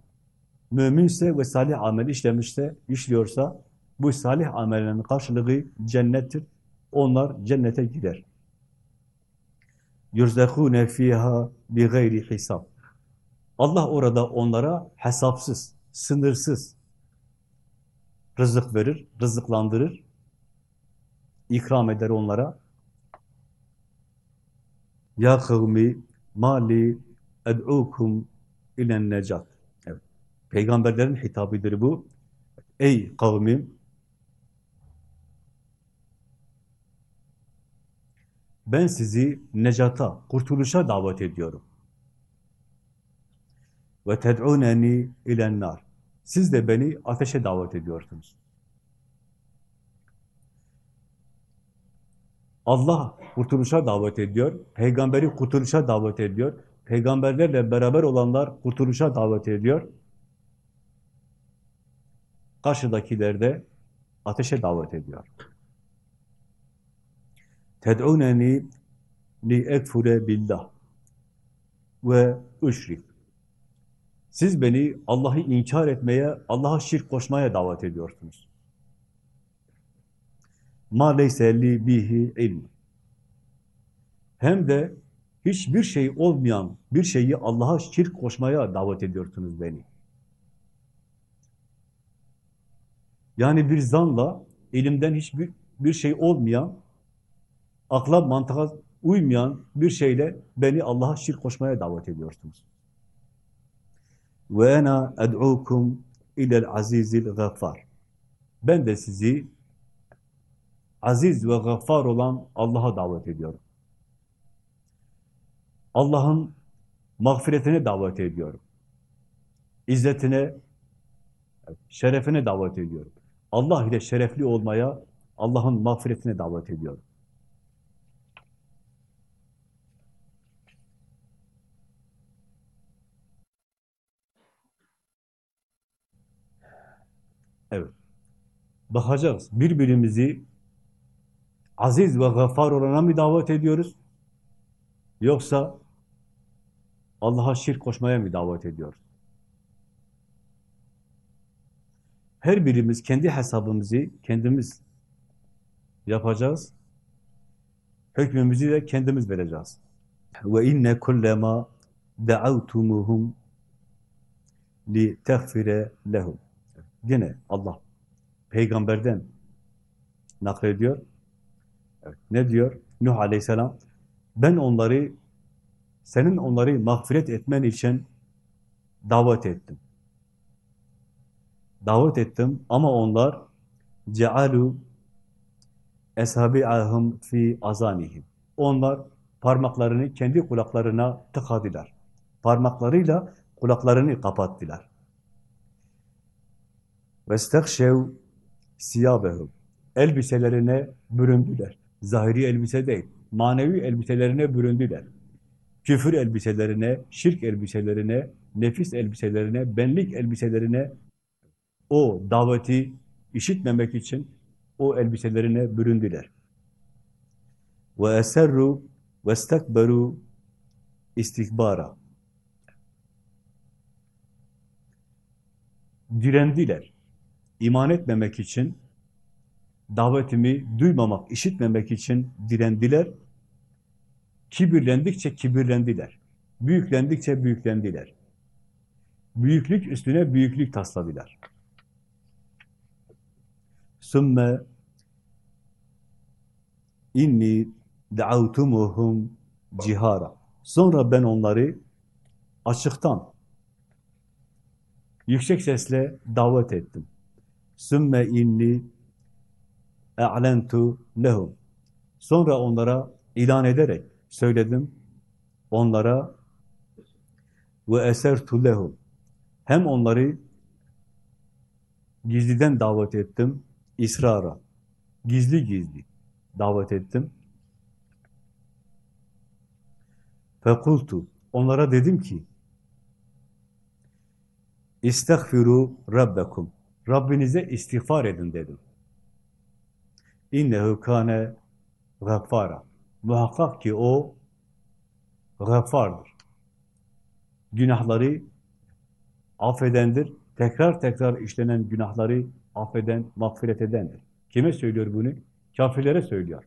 Müminse ve salih amel işlemişse, işliyorsa bu salih amelinin karşılığı cennettir. Onlar cennete girer. يُرْزَقُونَ ف۪يهَا بِغَيْرِ hesap. Allah orada onlara hesapsız, sınırsız rızık verir, rızıklandırır, ikram eder onlara. Ya kavmi mali ed'ukum ilen necat. Evet. Peygamberlerin hitabıdır bu. Ey kavmim ben sizi necata, kurtuluşa davet ediyorum. Ve ted'uneni ilen nar. Siz de beni ateşe davet ediyorsunuz. Allah kurtuluşa davet ediyor, peygamberi kurtuluşa davet ediyor, peygamberlerle beraber olanlar kurtuluşa davet ediyor. Karşıdakiler de ateşe davet ediyor. Ted'uneni li ekfure billah ve üşrik. Siz beni Allah'ı inkar etmeye, Allah'a şirk koşmaya davet ediyorsunuz. Ma leyse li bihi ilm. Hem de hiçbir şey olmayan bir şeyi Allah'a şirk koşmaya davet ediyorsunuz beni. Yani bir zanla elimden hiçbir bir şey olmayan, akla mantığa uymayan bir şeyle beni Allah'a şirk koşmaya davet ediyorsunuz. Ve ena ed'ukum ilel azizil gaffar. Ben de sizi aziz ve gaffar olan Allah'a davet ediyorum. Allah'ın mağfiretine davet ediyorum. İzzetine, şerefine davet ediyorum. Allah ile şerefli olmaya, Allah'ın mağfiretine davet ediyorum. Evet. Bakacağız. Birbirimizi aziz ve gaffar olana mı davet ediyoruz? Yoksa Allah'a şirk koşmaya mı davet ediyoruz? Her birimiz kendi hesabımızı kendimiz yapacağız. Hükmümüzü de kendimiz vereceğiz. Ve inne kullema da'avtumuhum li tehfire lehum. Yine Allah peygamberden naklediyor. Evet, ne diyor? Nuh aleyhisselam ben onları senin onları mağfiret etmen için davet ettim. Davet ettim ama onlar cealu eshabi'ahum fi azanihim. Onlar parmaklarını kendi kulaklarına tıkadılar. Parmaklarıyla kulaklarını kapattılar. Vestehşev siyabehum. Elbiselerine büründüler. Zahiri elbise değil, manevi elbiselerine büründüler. Küfür elbiselerine, şirk elbiselerine, nefis elbiselerine, benlik elbiselerine o daveti işitmemek için o elbiselerine büründüler. Ve eserru ve stakberu istikbara. Direndiler. İman etmemek için, davetimi duymamak, işitmemek için direndiler. Kibirlendikçe kibirlendiler. Büyüklendikçe büyüklendiler. Büyüklük üstüne büyüklük tasladılar. Sümme inni da'avtumuhum cihara. Sonra ben onları açıktan Yüksek sesle davet ettim. Sümme inni e'lentu lehum. Sonra onlara ilan ederek söyledim. Onlara ve esertu lehum. Hem onları gizliden davet ettim, israra. Gizli gizli davet ettim. Fekultu. Onlara dedim ki, İstagfiru Rabbekum. Rabbinize istiğfar edin dedim. İnnehu kâne gaffara. Muhakkak ki o gaffardır. Günahları affedendir. Tekrar tekrar işlenen günahları affeden, mağfiret edendir. Kime söylüyor bunu? Kafirlere söylüyor.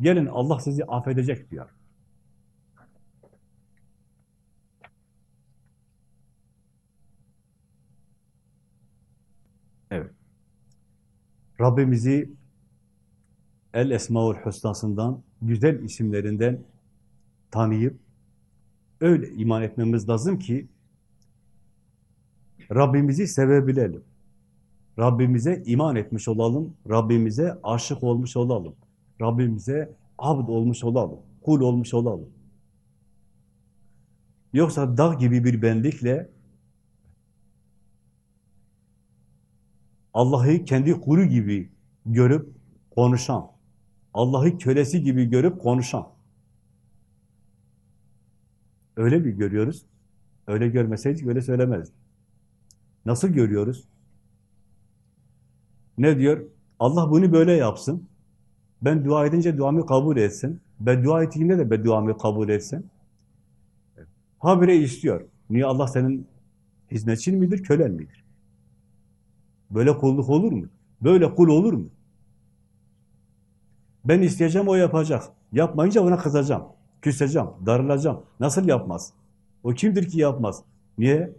Gelin Allah sizi affedecek diyor. Evet. Rabbimizi El Esmaül Hüsna'sından, güzel isimlerinden tanıyıp öyle iman etmemiz lazım ki Rabbimizi sevebilelim. Rabbimize iman etmiş olalım, Rabbimize aşık olmuş olalım, Rabbimize abd olmuş olalım, kul olmuş olalım. Yoksa dağ gibi bir benlikle Allah'ı kendi kulu gibi görüp konuşan, Allah'ı kölesi gibi görüp konuşan. Öyle mi görüyoruz? Öyle görmeseydik öyle söylemezdik. Nasıl görüyoruz? Ne diyor? Allah bunu böyle yapsın. Ben dua edince duamı kabul etsin. Ben dua ettiğimde de ben duamı kabul etsin. Habire istiyor. Niye Allah senin hizmetçin midir, kölen midir? Böyle kulluk olur mu? Böyle kul olur mu? Ben isteyeceğim, o yapacak. Yapmayınca ona kızacağım, küseceğim, darılacağım. Nasıl yapmaz? O kimdir ki yapmaz? Niye?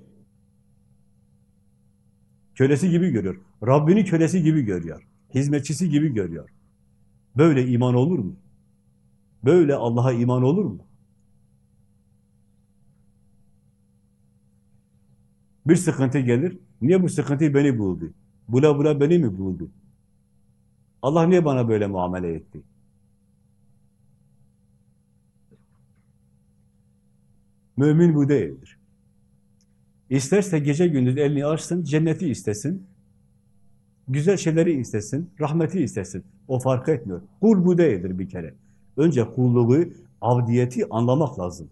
Kölesi gibi görüyor. Rabbini kölesi gibi görüyor. Hizmetçisi gibi görüyor. Böyle iman olur mu? Böyle Allah'a iman olur mu? Bir sıkıntı gelir. Niye bu sıkıntı beni buldu? Bula bula beni mi buldu? Allah niye bana böyle muamele etti? Mümin bu değildir. İsterse gece gündüz elini açsın, cenneti istesin, güzel şeyleri istesin, rahmeti istesin. O fark etmiyor. Kul bu değildir bir kere. Önce kulluğu, avdiyeti anlamak lazım.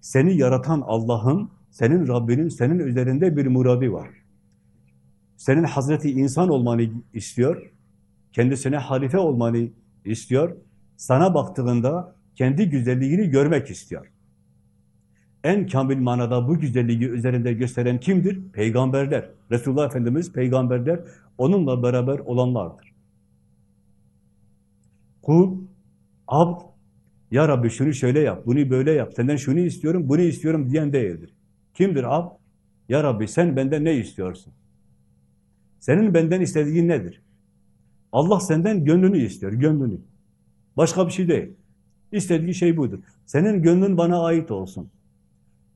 Seni yaratan Allah'ın, senin Rabbinin, senin üzerinde bir muradı var. Senin Hazreti insan olmanı istiyor, kendisine halife olmanı istiyor, sana baktığında kendi güzelliğini görmek istiyor. En kamil manada bu güzelliği üzerinde gösteren kimdir? Peygamberler. Resulullah Efendimiz peygamberler, onunla beraber olanlardır. Kul, abd, ya Rabbi şunu şöyle yap, bunu böyle yap, senden şunu istiyorum, bunu istiyorum diyen değildir. Kimdir abd? Ya Rabbi sen benden ne istiyorsun? Senin benden istediğin nedir? Allah senden gönlünü istiyor, gönlünü. Başka bir şey değil. İstediği şey budur. Senin gönlün bana ait olsun.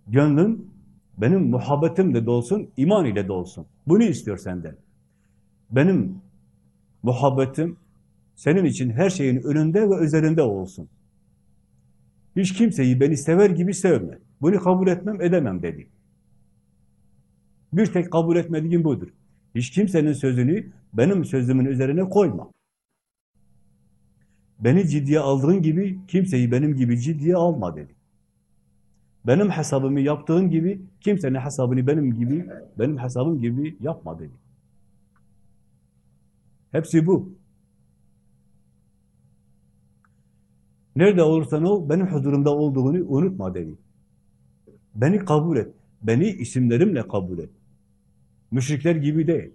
Gönlün benim muhabbetimle dolsun, iman ile dolsun. Bunu istiyor senden. Benim muhabbetim senin için her şeyin önünde ve üzerinde olsun. Hiç kimseyi beni sever gibi sevme. Bunu kabul etmem, edemem dedi. Bir tek kabul etmediğim budur. Hiç kimsenin sözünü benim sözümün üzerine koyma. Beni ciddiye aldığın gibi kimseyi benim gibi ciddiye alma dedi. Benim hesabımı yaptığın gibi kimsenin hesabını benim gibi, benim hesabım gibi yapma dedi. Hepsi bu. Nerede olursan ol, benim huzurumda olduğunu unutma dedi. Beni kabul et. Beni isimlerimle kabul et. Müşrikler gibi değil.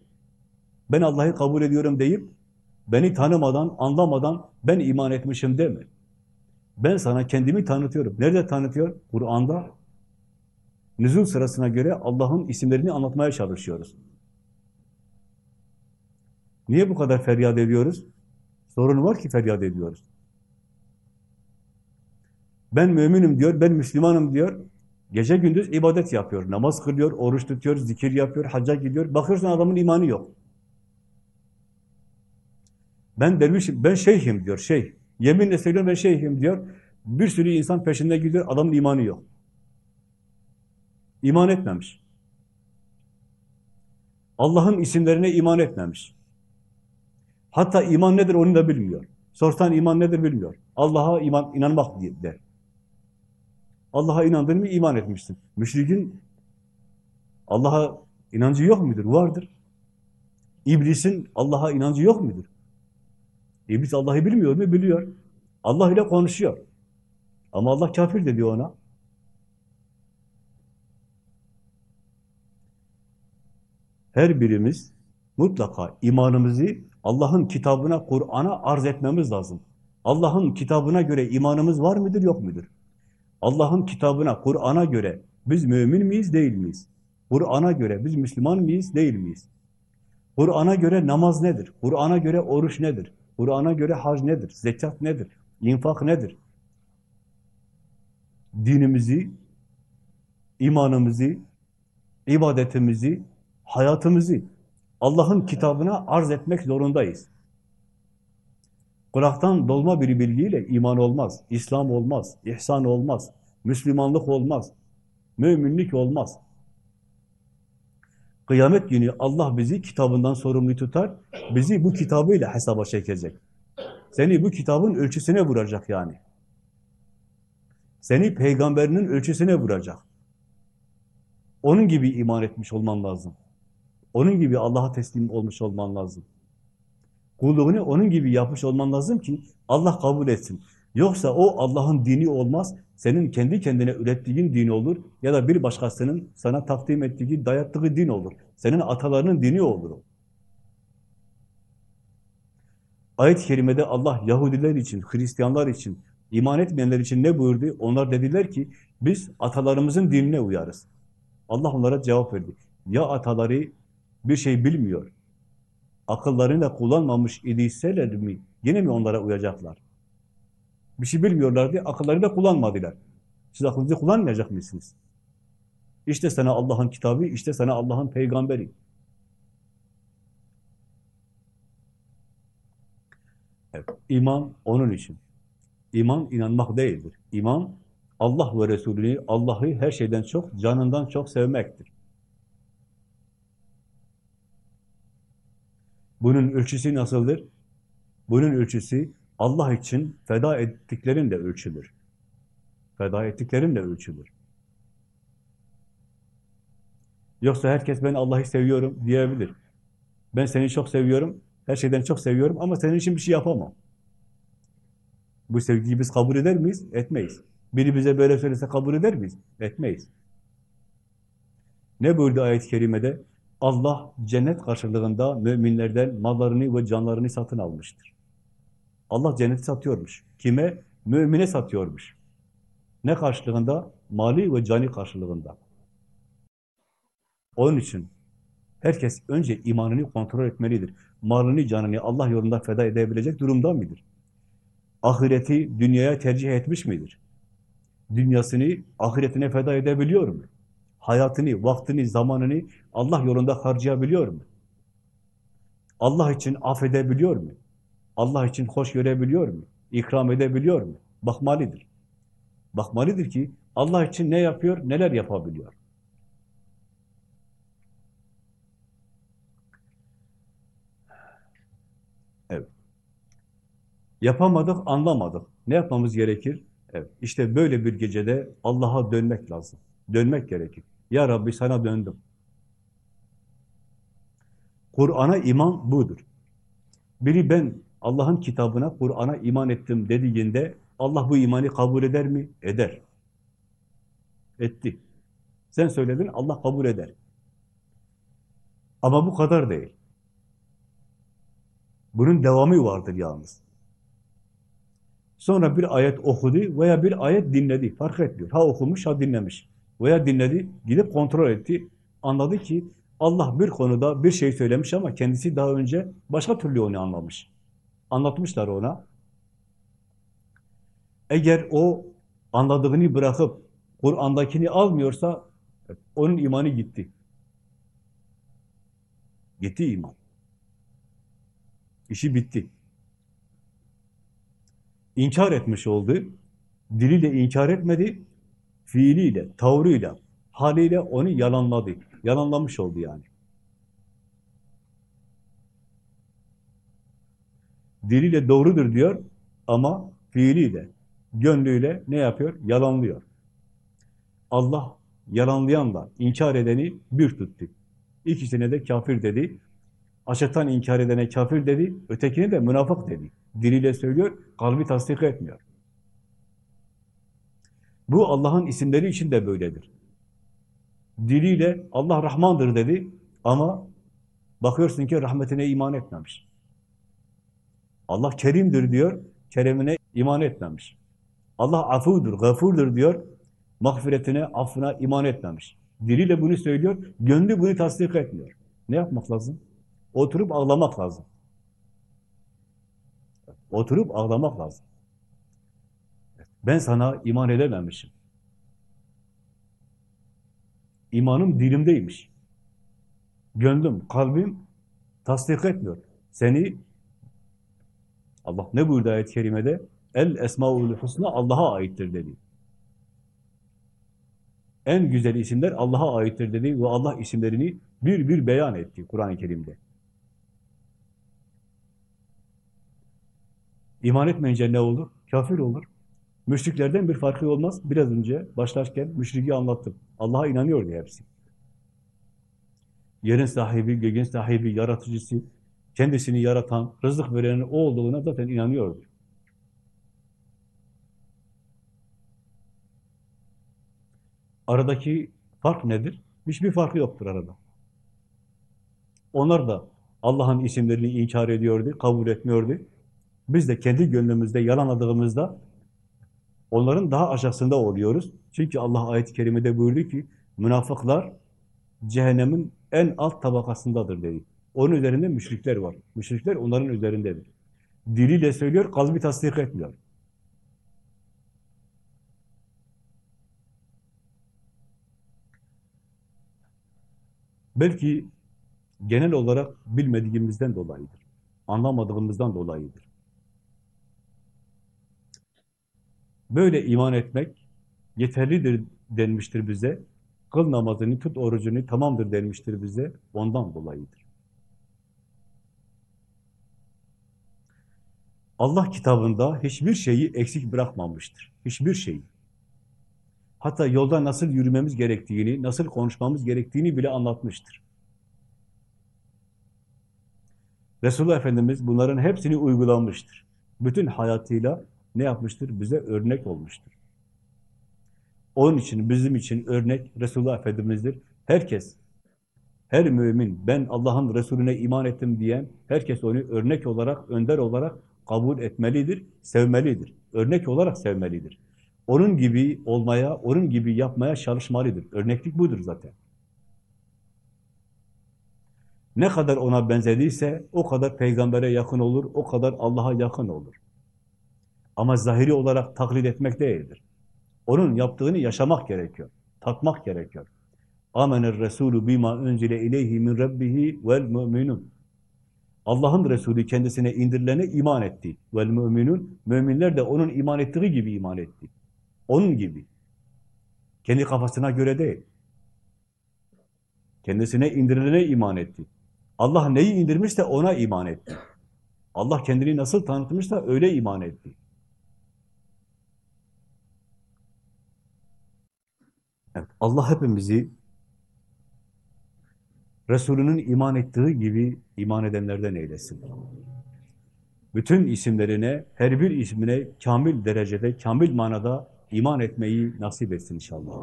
Ben Allah'ı kabul ediyorum deyip, beni tanımadan, anlamadan ben iman etmişim deme. Ben sana kendimi tanıtıyorum. Nerede tanıtıyor? Kur'an'da. Nüzul sırasına göre Allah'ın isimlerini anlatmaya çalışıyoruz. Niye bu kadar feryat ediyoruz? Sorun var ki feryat ediyoruz. Ben müminim diyor, ben Müslümanım diyor. Gece gündüz ibadet yapıyor, namaz kılıyor, oruç tutuyor, zikir yapıyor, hacca gidiyor. Bakıyorsun adamın imanı yok. Ben dervişim, ben şeyhim diyor, şeyh. Yeminle söylüyorum ben şeyhim diyor. Bir sürü insan peşinde gidiyor, adamın imanı yok. İman etmemiş. Allah'ın isimlerine iman etmemiş. Hatta iman nedir onu da bilmiyor. Sorsan iman nedir bilmiyor. Allah'a iman inanmak der. Allah'a inandın mı iman etmişsin. Müşrikin Allah'a inancı yok mudur? Vardır. İblisin Allah'a inancı yok mudur? İblis Allah'ı bilmiyor mu? Biliyor. Allah ile konuşuyor. Ama Allah kafir dedi ona. Her birimiz mutlaka imanımızı Allah'ın kitabına, Kur'an'a arz etmemiz lazım. Allah'ın kitabına göre imanımız var mıdır, yok mudur? Allah'ın kitabına, Kur'an'a göre biz mümin miyiz, değil miyiz? Kur'an'a göre biz Müslüman mıyız, değil miyiz? Kur'an'a göre namaz nedir? Kur'an'a göre oruç nedir? Kur'an'a göre hac nedir? Zekat nedir? İnfak nedir? Dinimizi, imanımızı, ibadetimizi, hayatımızı Allah'ın kitabına arz etmek zorundayız. Kulaktan dolma bir bilgiyle iman olmaz, İslam olmaz, ihsan olmaz, Müslümanlık olmaz, müminlik olmaz. Kıyamet günü Allah bizi kitabından sorumlu tutar, bizi bu kitabıyla hesaba çekecek. Seni bu kitabın ölçüsüne vuracak yani. Seni peygamberinin ölçüsüne vuracak. Onun gibi iman etmiş olman lazım. Onun gibi Allah'a teslim olmuş olman lazım. Kulluğunu onun gibi yapmış olman lazım ki Allah kabul etsin. Yoksa o Allah'ın dini olmaz, senin kendi kendine ürettiğin din olur ya da bir başkasının sana takdim ettiği, dayattığı din olur. Senin atalarının dini olur o. Ayet-i Kerime'de Allah Yahudiler için, Hristiyanlar için, iman etmeyenler için ne buyurdu? Onlar dediler ki, biz atalarımızın dinine uyarız. Allah onlara cevap verdi. Ya ataları bir şey bilmiyor, akıllarını da kullanmamış idiyseler mi, yine mi onlara uyacaklar? Bir şey bilmiyorlardı, akıllarını da kullanmadılar. Siz aklınızı kullanmayacak mısınız? İşte sana Allah'ın kitabı, işte sana Allah'ın peygamberi. Evet, iman onun için. İman inanmak değildir. İman, Allah ve Resulünü, Allah'ı her şeyden çok, canından çok sevmektir. Bunun ölçüsü nasıldır? Bunun ölçüsü Allah için feda ettiklerinle ölçülür. Feda ettiklerinle ölçülür. Yoksa herkes ben Allah'ı seviyorum diyebilir. Ben seni çok seviyorum, her şeyden çok seviyorum ama senin için bir şey yapamam. Bu sevgiyi biz kabul eder miyiz? Etmeyiz. Biri bize böyle söylese kabul eder miyiz? Etmeyiz. Ne buyurdu ayet-i kerimede? Allah cennet karşılığında müminlerden mallarını ve canlarını satın almıştır. Allah cenneti satıyormuş. Kime? Mümine satıyormuş. Ne karşılığında? Mali ve cani karşılığında. Onun için herkes önce imanını kontrol etmelidir. Malını, canını Allah yolunda feda edebilecek durumda mıdır? Ahireti dünyaya tercih etmiş midir? Dünyasını ahiretine feda edebiliyor mu? Hayatını, vaktini, zamanını Allah yolunda harcayabiliyor mu? Allah için affedebiliyor mu? Allah için hoş görebiliyor mu? İkram edebiliyor mu? Bakmalıdır. Bakmalıdır ki Allah için ne yapıyor, neler yapabiliyor. Evet. Yapamadık, anlamadık. Ne yapmamız gerekir? Evet. İşte böyle bir gecede Allah'a dönmek lazım. Dönmek gerekir. Ya Rabbi sana döndüm. Kur'an'a iman budur. Biri ben Allah'ın kitabına, Kur'an'a iman ettim dediğinde Allah bu imanı kabul eder mi? Eder. Etti. Sen söyledin, Allah kabul eder. Ama bu kadar değil. Bunun devamı vardır yalnız. Sonra bir ayet okudu veya bir ayet dinledi. Fark etmiyor. Ha okumuş, ha dinlemiş. Veya dinledi, gidip kontrol etti. Anladı ki Allah bir konuda bir şey söylemiş ama kendisi daha önce başka türlü onu anlamış. Anlatmışlar ona. Eğer o anladığını bırakıp Kur'an'dakini almıyorsa onun imanı gitti. Gitti iman. İşi bitti. İnkar etmiş oldu. Diliyle inkar etmedi, fiiliyle, tavrıyla, haliyle onu yalanladı. Yalanlamış oldu yani. Diliyle doğrudur diyor ama fiiliyle, gönlüyle ne yapıyor? Yalanlıyor. Allah yalanlayanla inkar edeni bir tuttu. İkisine de kafir dedi. Açıktan inkar edene kafir dedi, ötekine de münafık dedi. Diliyle söylüyor, kalbi tasdik etmiyor. Bu Allah'ın isimleri için de böyledir. Diliyle Allah Rahmandır dedi ama bakıyorsun ki rahmetine iman etmemiş. Allah Kerim'dir diyor, keremine iman etmemiş. Allah afudur, gafurdur diyor, mağfiretine, affına iman etmemiş. Diliyle bunu söylüyor, gönlü bunu tasdik etmiyor. Ne yapmak lazım? Oturup ağlamak lazım. Oturup ağlamak lazım. Ben sana iman edememişim. İmanım dilimdeymiş. Gönlüm, kalbim tasdik etmiyor. Seni Allah ne buyurdu ayet-i kerimede? El esmaul husna Allah'a aittir dedi. En güzel isimler Allah'a aittir dedi ve Allah isimlerini bir bir beyan etti Kur'an-ı Kerim'de. İman etmeyince ne olur? Kafir olur. Müşriklerden bir farkı olmaz. Biraz önce başlarken müşriki anlattım. Allah'a inanıyordu hepsi. Yerin sahibi, göğün sahibi, yaratıcısı, kendisini yaratan, rızık verenin o olduğuna zaten inanıyordu. Aradaki fark nedir? Hiçbir farkı yoktur arada. Onlar da Allah'ın isimlerini inkar ediyordu, kabul etmiyordu. Biz de kendi gönlümüzde yalanladığımızda onların daha aşağısında oluyoruz. Çünkü Allah ayet-i kerimede buyurdu ki münafıklar cehennemin en alt tabakasındadır dedi. Onun üzerinde müşrikler var. Müşrikler onların üzerindedir. Diliyle söylüyor, kalbi tasdik etmiyor. Belki genel olarak bilmediğimizden dolayıdır. Anlamadığımızdan dolayıdır. Böyle iman etmek yeterlidir denmiştir bize. Kıl namazını, tut orucunu tamamdır denmiştir bize. Ondan dolayıdır. Allah kitabında hiçbir şeyi eksik bırakmamıştır. Hiçbir şeyi. Hatta yolda nasıl yürümemiz gerektiğini, nasıl konuşmamız gerektiğini bile anlatmıştır. Resulullah Efendimiz bunların hepsini uygulamıştır. Bütün hayatıyla ne yapmıştır? Bize örnek olmuştur. Onun için, bizim için örnek Resulullah Efendimiz'dir. Herkes, her mümin, ben Allah'ın Resulüne iman ettim diyen, herkes onu örnek olarak, önder olarak kabul etmelidir, sevmelidir. Örnek olarak sevmelidir. Onun gibi olmaya, onun gibi yapmaya çalışmalıdır. Örneklik budur zaten. Ne kadar ona benzediyse o kadar peygambere yakın olur, o kadar Allah'a yakın olur. Ama zahiri olarak taklit etmek değildir. Onun yaptığını yaşamak gerekiyor, tatmak gerekiyor. Amener Resulü bima unzile ileyhi min rabbihi vel mu'minun. Allah'ın Resulü kendisine indirilene iman etti. Vel müminun. Müminler de onun iman ettiği gibi iman etti. Onun gibi. Kendi kafasına göre değil. Kendisine indirilene iman etti. Allah neyi indirmişse ona iman etti. Allah kendini nasıl tanıtmışsa öyle iman etti. Evet, Allah hepimizi Resulünün iman ettiği gibi iman edenlerden eylesin. Bütün isimlerine, her bir ismine kamil derecede, kamil manada iman etmeyi nasip etsin inşallah.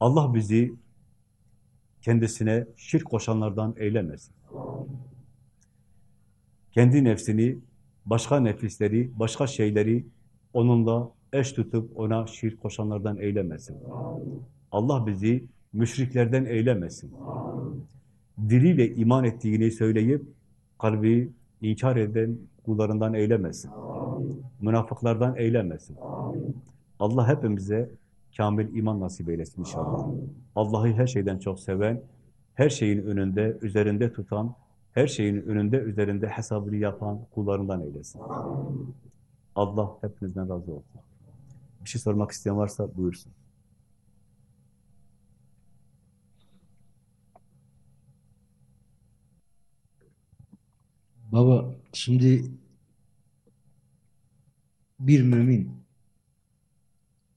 Allah bizi kendisine şirk koşanlardan eylemesin. Kendi nefsini, başka nefisleri, başka şeyleri onunla eş tutup ona şirk koşanlardan eylemesin. Allah bizi müşriklerden eylemesin. Diliyle iman ettiğini söyleyip kalbi inkar eden kullarından eylemesin. Münafıklardan eylemesin. Allah hepimize kamil iman nasip eylesin inşallah. Allah'ı her şeyden çok seven, her şeyin önünde, üzerinde tutan, her şeyin önünde, üzerinde hesabını yapan kullarından eylesin. Allah hepinizden razı olsun. Bir şey sormak isteyen varsa buyursun. Baba şimdi bir mümin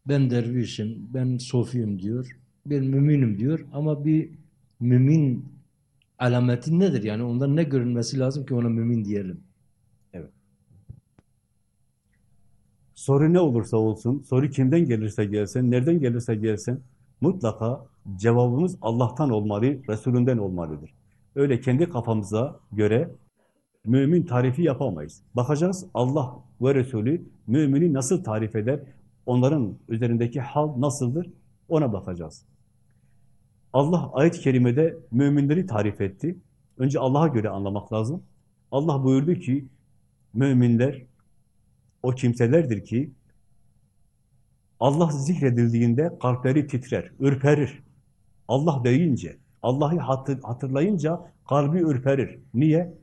ben dervişim, ben sofiyim diyor. Ben müminim diyor ama bir mümin alameti nedir? Yani ondan ne görünmesi lazım ki ona mümin diyelim? Soru ne olursa olsun, soru kimden gelirse gelsin, nereden gelirse gelsin, mutlaka cevabımız Allah'tan olmalı, Resulünden olmalıdır. Öyle kendi kafamıza göre mümin tarifi yapamayız. Bakacağız Allah ve Resulü mümini nasıl tarif eder, onların üzerindeki hal nasıldır, ona bakacağız. Allah ayet-i kerimede müminleri tarif etti. Önce Allah'a göre anlamak lazım. Allah buyurdu ki, müminler o kimselerdir ki Allah zikredildiğinde kalpleri titrer, ürperir. Allah deyince, Allah'ı hatır, hatırlayınca kalbi ürperir. Niye?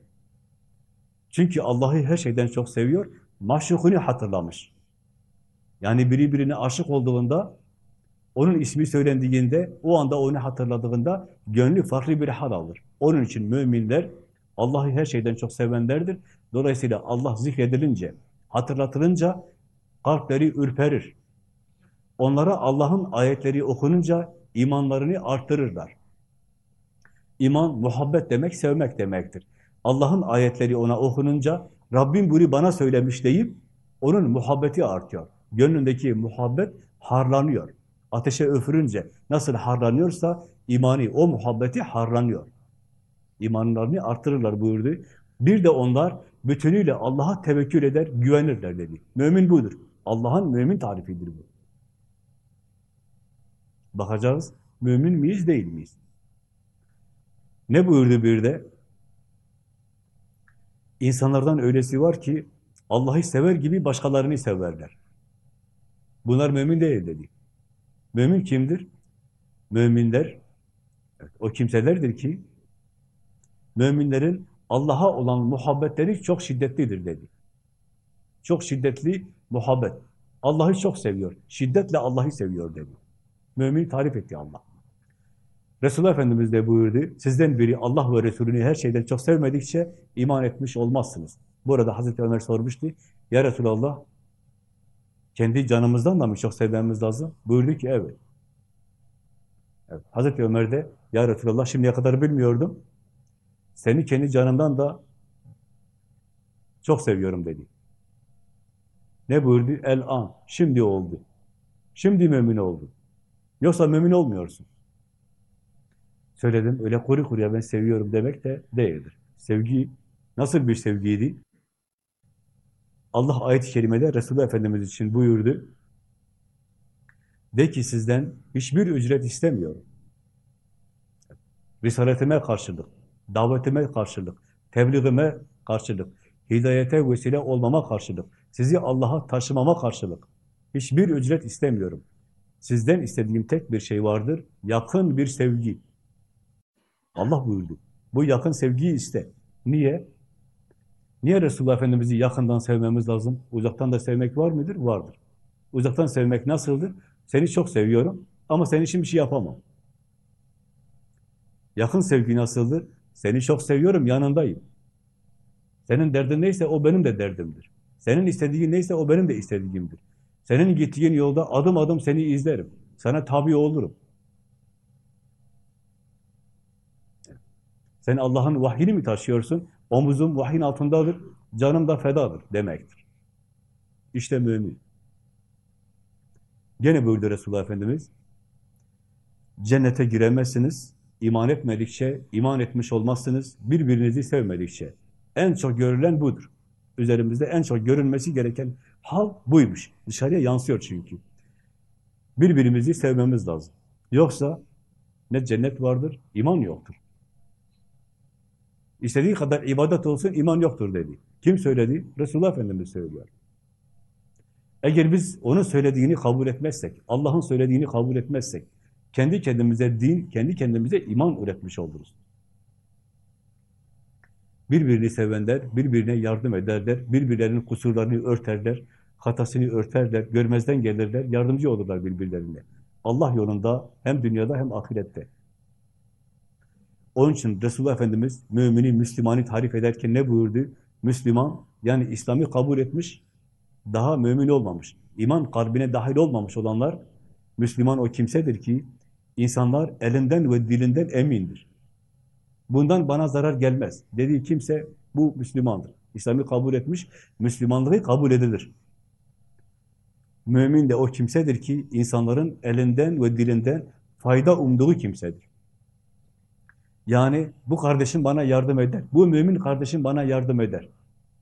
Çünkü Allah'ı her şeyden çok seviyor, maşukunu hatırlamış. Yani biri birine aşık olduğunda, onun ismi söylendiğinde, o anda onu hatırladığında gönlü farklı bir hal alır. Onun için müminler Allah'ı her şeyden çok sevenlerdir. Dolayısıyla Allah zikredilince, hatırlatılınca kalpleri ürperir. Onlara Allah'ın ayetleri okununca imanlarını artırırlar. İman, muhabbet demek, sevmek demektir. Allah'ın ayetleri ona okununca, Rabbim bunu bana söylemiş deyip, onun muhabbeti artıyor. Gönlündeki muhabbet harlanıyor. Ateşe öfürünce nasıl harlanıyorsa, imani, o muhabbeti harlanıyor. İmanlarını artırırlar buyurdu. Bir de onlar bütünüyle Allah'a tevekkül eder, güvenirler dedi. Mümin budur. Allah'ın mümin tarifidir bu. Bakacağız, mümin miyiz, değil miyiz? Ne buyurdu bir de? İnsanlardan öylesi var ki Allah'ı sever gibi başkalarını severler. Bunlar mümin değil dedi. Mümin kimdir? Müminler, evet, o kimselerdir ki müminlerin Allah'a olan muhabbetleri çok şiddetlidir dedi. Çok şiddetli muhabbet. Allah'ı çok seviyor. Şiddetle Allah'ı seviyor dedi. Mümin tarif etti Allah. Resulullah Efendimiz de buyurdu, sizden biri Allah ve Resulünü her şeyden çok sevmedikçe iman etmiş olmazsınız. Bu arada Hazreti Ömer sormuştu, Ya Resulallah, kendi canımızdan da mı çok sevmemiz lazım? Buyurdu ki evet. evet. Hazreti Ömer de, Ya Resulallah şimdiye kadar bilmiyordum, seni kendi canımdan da çok seviyorum dedi. Ne buyurdu? El an. Şimdi oldu. Şimdi mümin oldu. Yoksa mümin olmuyorsun. Söyledim, öyle kuru kuruya ben seviyorum demek de değildir. Sevgi nasıl bir sevgiydi? Allah ayet-i kerimede Resulullah Efendimiz için buyurdu. De ki sizden hiçbir ücret istemiyorum. Risaletime karşılık, davetime karşılık, tebliğime karşılık, hidayete vesile olmama karşılık, sizi Allah'a taşımama karşılık hiçbir ücret istemiyorum. Sizden istediğim tek bir şey vardır, yakın bir sevgi. Allah buyurdu. Bu yakın sevgiyi iste. Niye? Niye Resulullah Efendimiz'i yakından sevmemiz lazım? Uzaktan da sevmek var mıdır? Vardır. Uzaktan sevmek nasıldır? Seni çok seviyorum ama senin için bir şey yapamam. Yakın sevgi nasıldır? Seni çok seviyorum, yanındayım. Senin derdin neyse o benim de derdimdir. Senin istediğin neyse o benim de istediğimdir. Senin gittiğin yolda adım adım seni izlerim. Sana tabi olurum. Sen Allah'ın vahyini mi taşıyorsun? Omuzum vahyin altındadır, canım da fedadır demektir. İşte mümin. Gene buyurdu Resulullah Efendimiz, cennete giremezsiniz, iman etmedikçe, iman etmiş olmazsınız, birbirinizi sevmedikçe. En çok görülen budur. Üzerimizde en çok görünmesi gereken hal buymuş. Dışarıya yansıyor çünkü. Birbirimizi sevmemiz lazım. Yoksa ne cennet vardır, iman yoktur. İstediği kadar ibadet olsun, iman yoktur dedi. Kim söyledi? Resulullah Efendimiz söylüyor. Eğer biz onun söylediğini kabul etmezsek, Allah'ın söylediğini kabul etmezsek, kendi kendimize din, kendi kendimize iman üretmiş oluruz. Birbirini sevenler, birbirine yardım ederler, birbirlerinin kusurlarını örterler, hatasını örterler, görmezden gelirler, yardımcı olurlar birbirlerine. Allah yolunda hem dünyada hem ahirette. Onun için Resulullah Efendimiz mümini, Müslümanı tarif ederken ne buyurdu? Müslüman, yani İslam'ı kabul etmiş, daha mümin olmamış, iman kalbine dahil olmamış olanlar, Müslüman o kimsedir ki, insanlar elinden ve dilinden emindir. Bundan bana zarar gelmez dediği kimse bu Müslümandır. İslam'ı kabul etmiş, Müslümanlığı kabul edilir. Mümin de o kimsedir ki insanların elinden ve dilinden fayda umduğu kimsedir. Yani bu kardeşim bana yardım eder, bu mümin kardeşim bana yardım eder.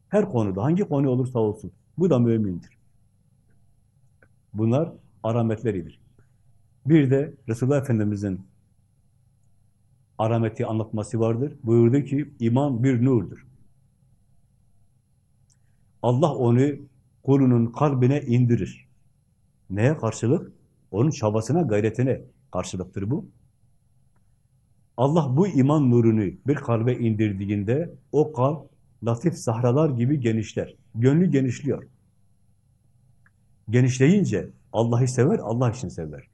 Her konuda, hangi konu olursa olsun, bu da mümindir. Bunlar alametleridir. Bir de Resulullah Efendimiz'in alameti anlatması vardır. Buyurdu ki, iman bir nurdur. Allah onu kulunun kalbine indirir. Neye karşılık? Onun çabasına, gayretine karşılıktır bu. Allah bu iman nurunu bir kalbe indirdiğinde o kalp latif sahralar gibi genişler. Gönlü genişliyor. Genişleyince Allah'ı sever, Allah için sever.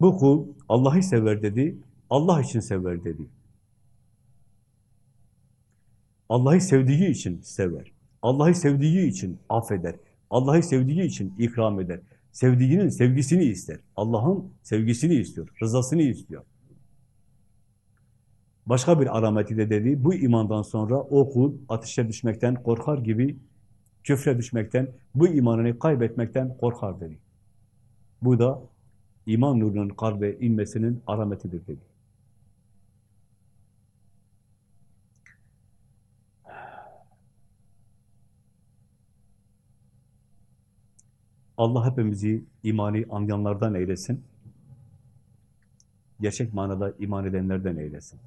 Bu kul Allah'ı sever dedi, Allah için sever dedi. Allah'ı sevdiği için sever. Allah'ı sevdiği için affeder. Allah'ı sevdiği için ikram eder. Sevdiğinin sevgisini ister. Allah'ın sevgisini istiyor, rızasını istiyor. Başka bir alameti de dedi, bu imandan sonra o kul ateşe düşmekten korkar gibi, küfre düşmekten, bu imanını kaybetmekten korkar dedi. Bu da iman nurunun kalbe inmesinin alametidir dedi. Allah hepimizi imani anlayanlardan eylesin. Gerçek manada iman edenlerden eylesin.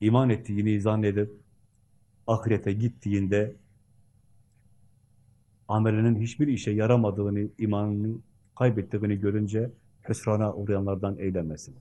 İman ettiğini zannedip ahirete gittiğinde amelinin hiçbir işe yaramadığını, imanını kaybettiğini görünce hüsrana uğrayanlardan eylemesin.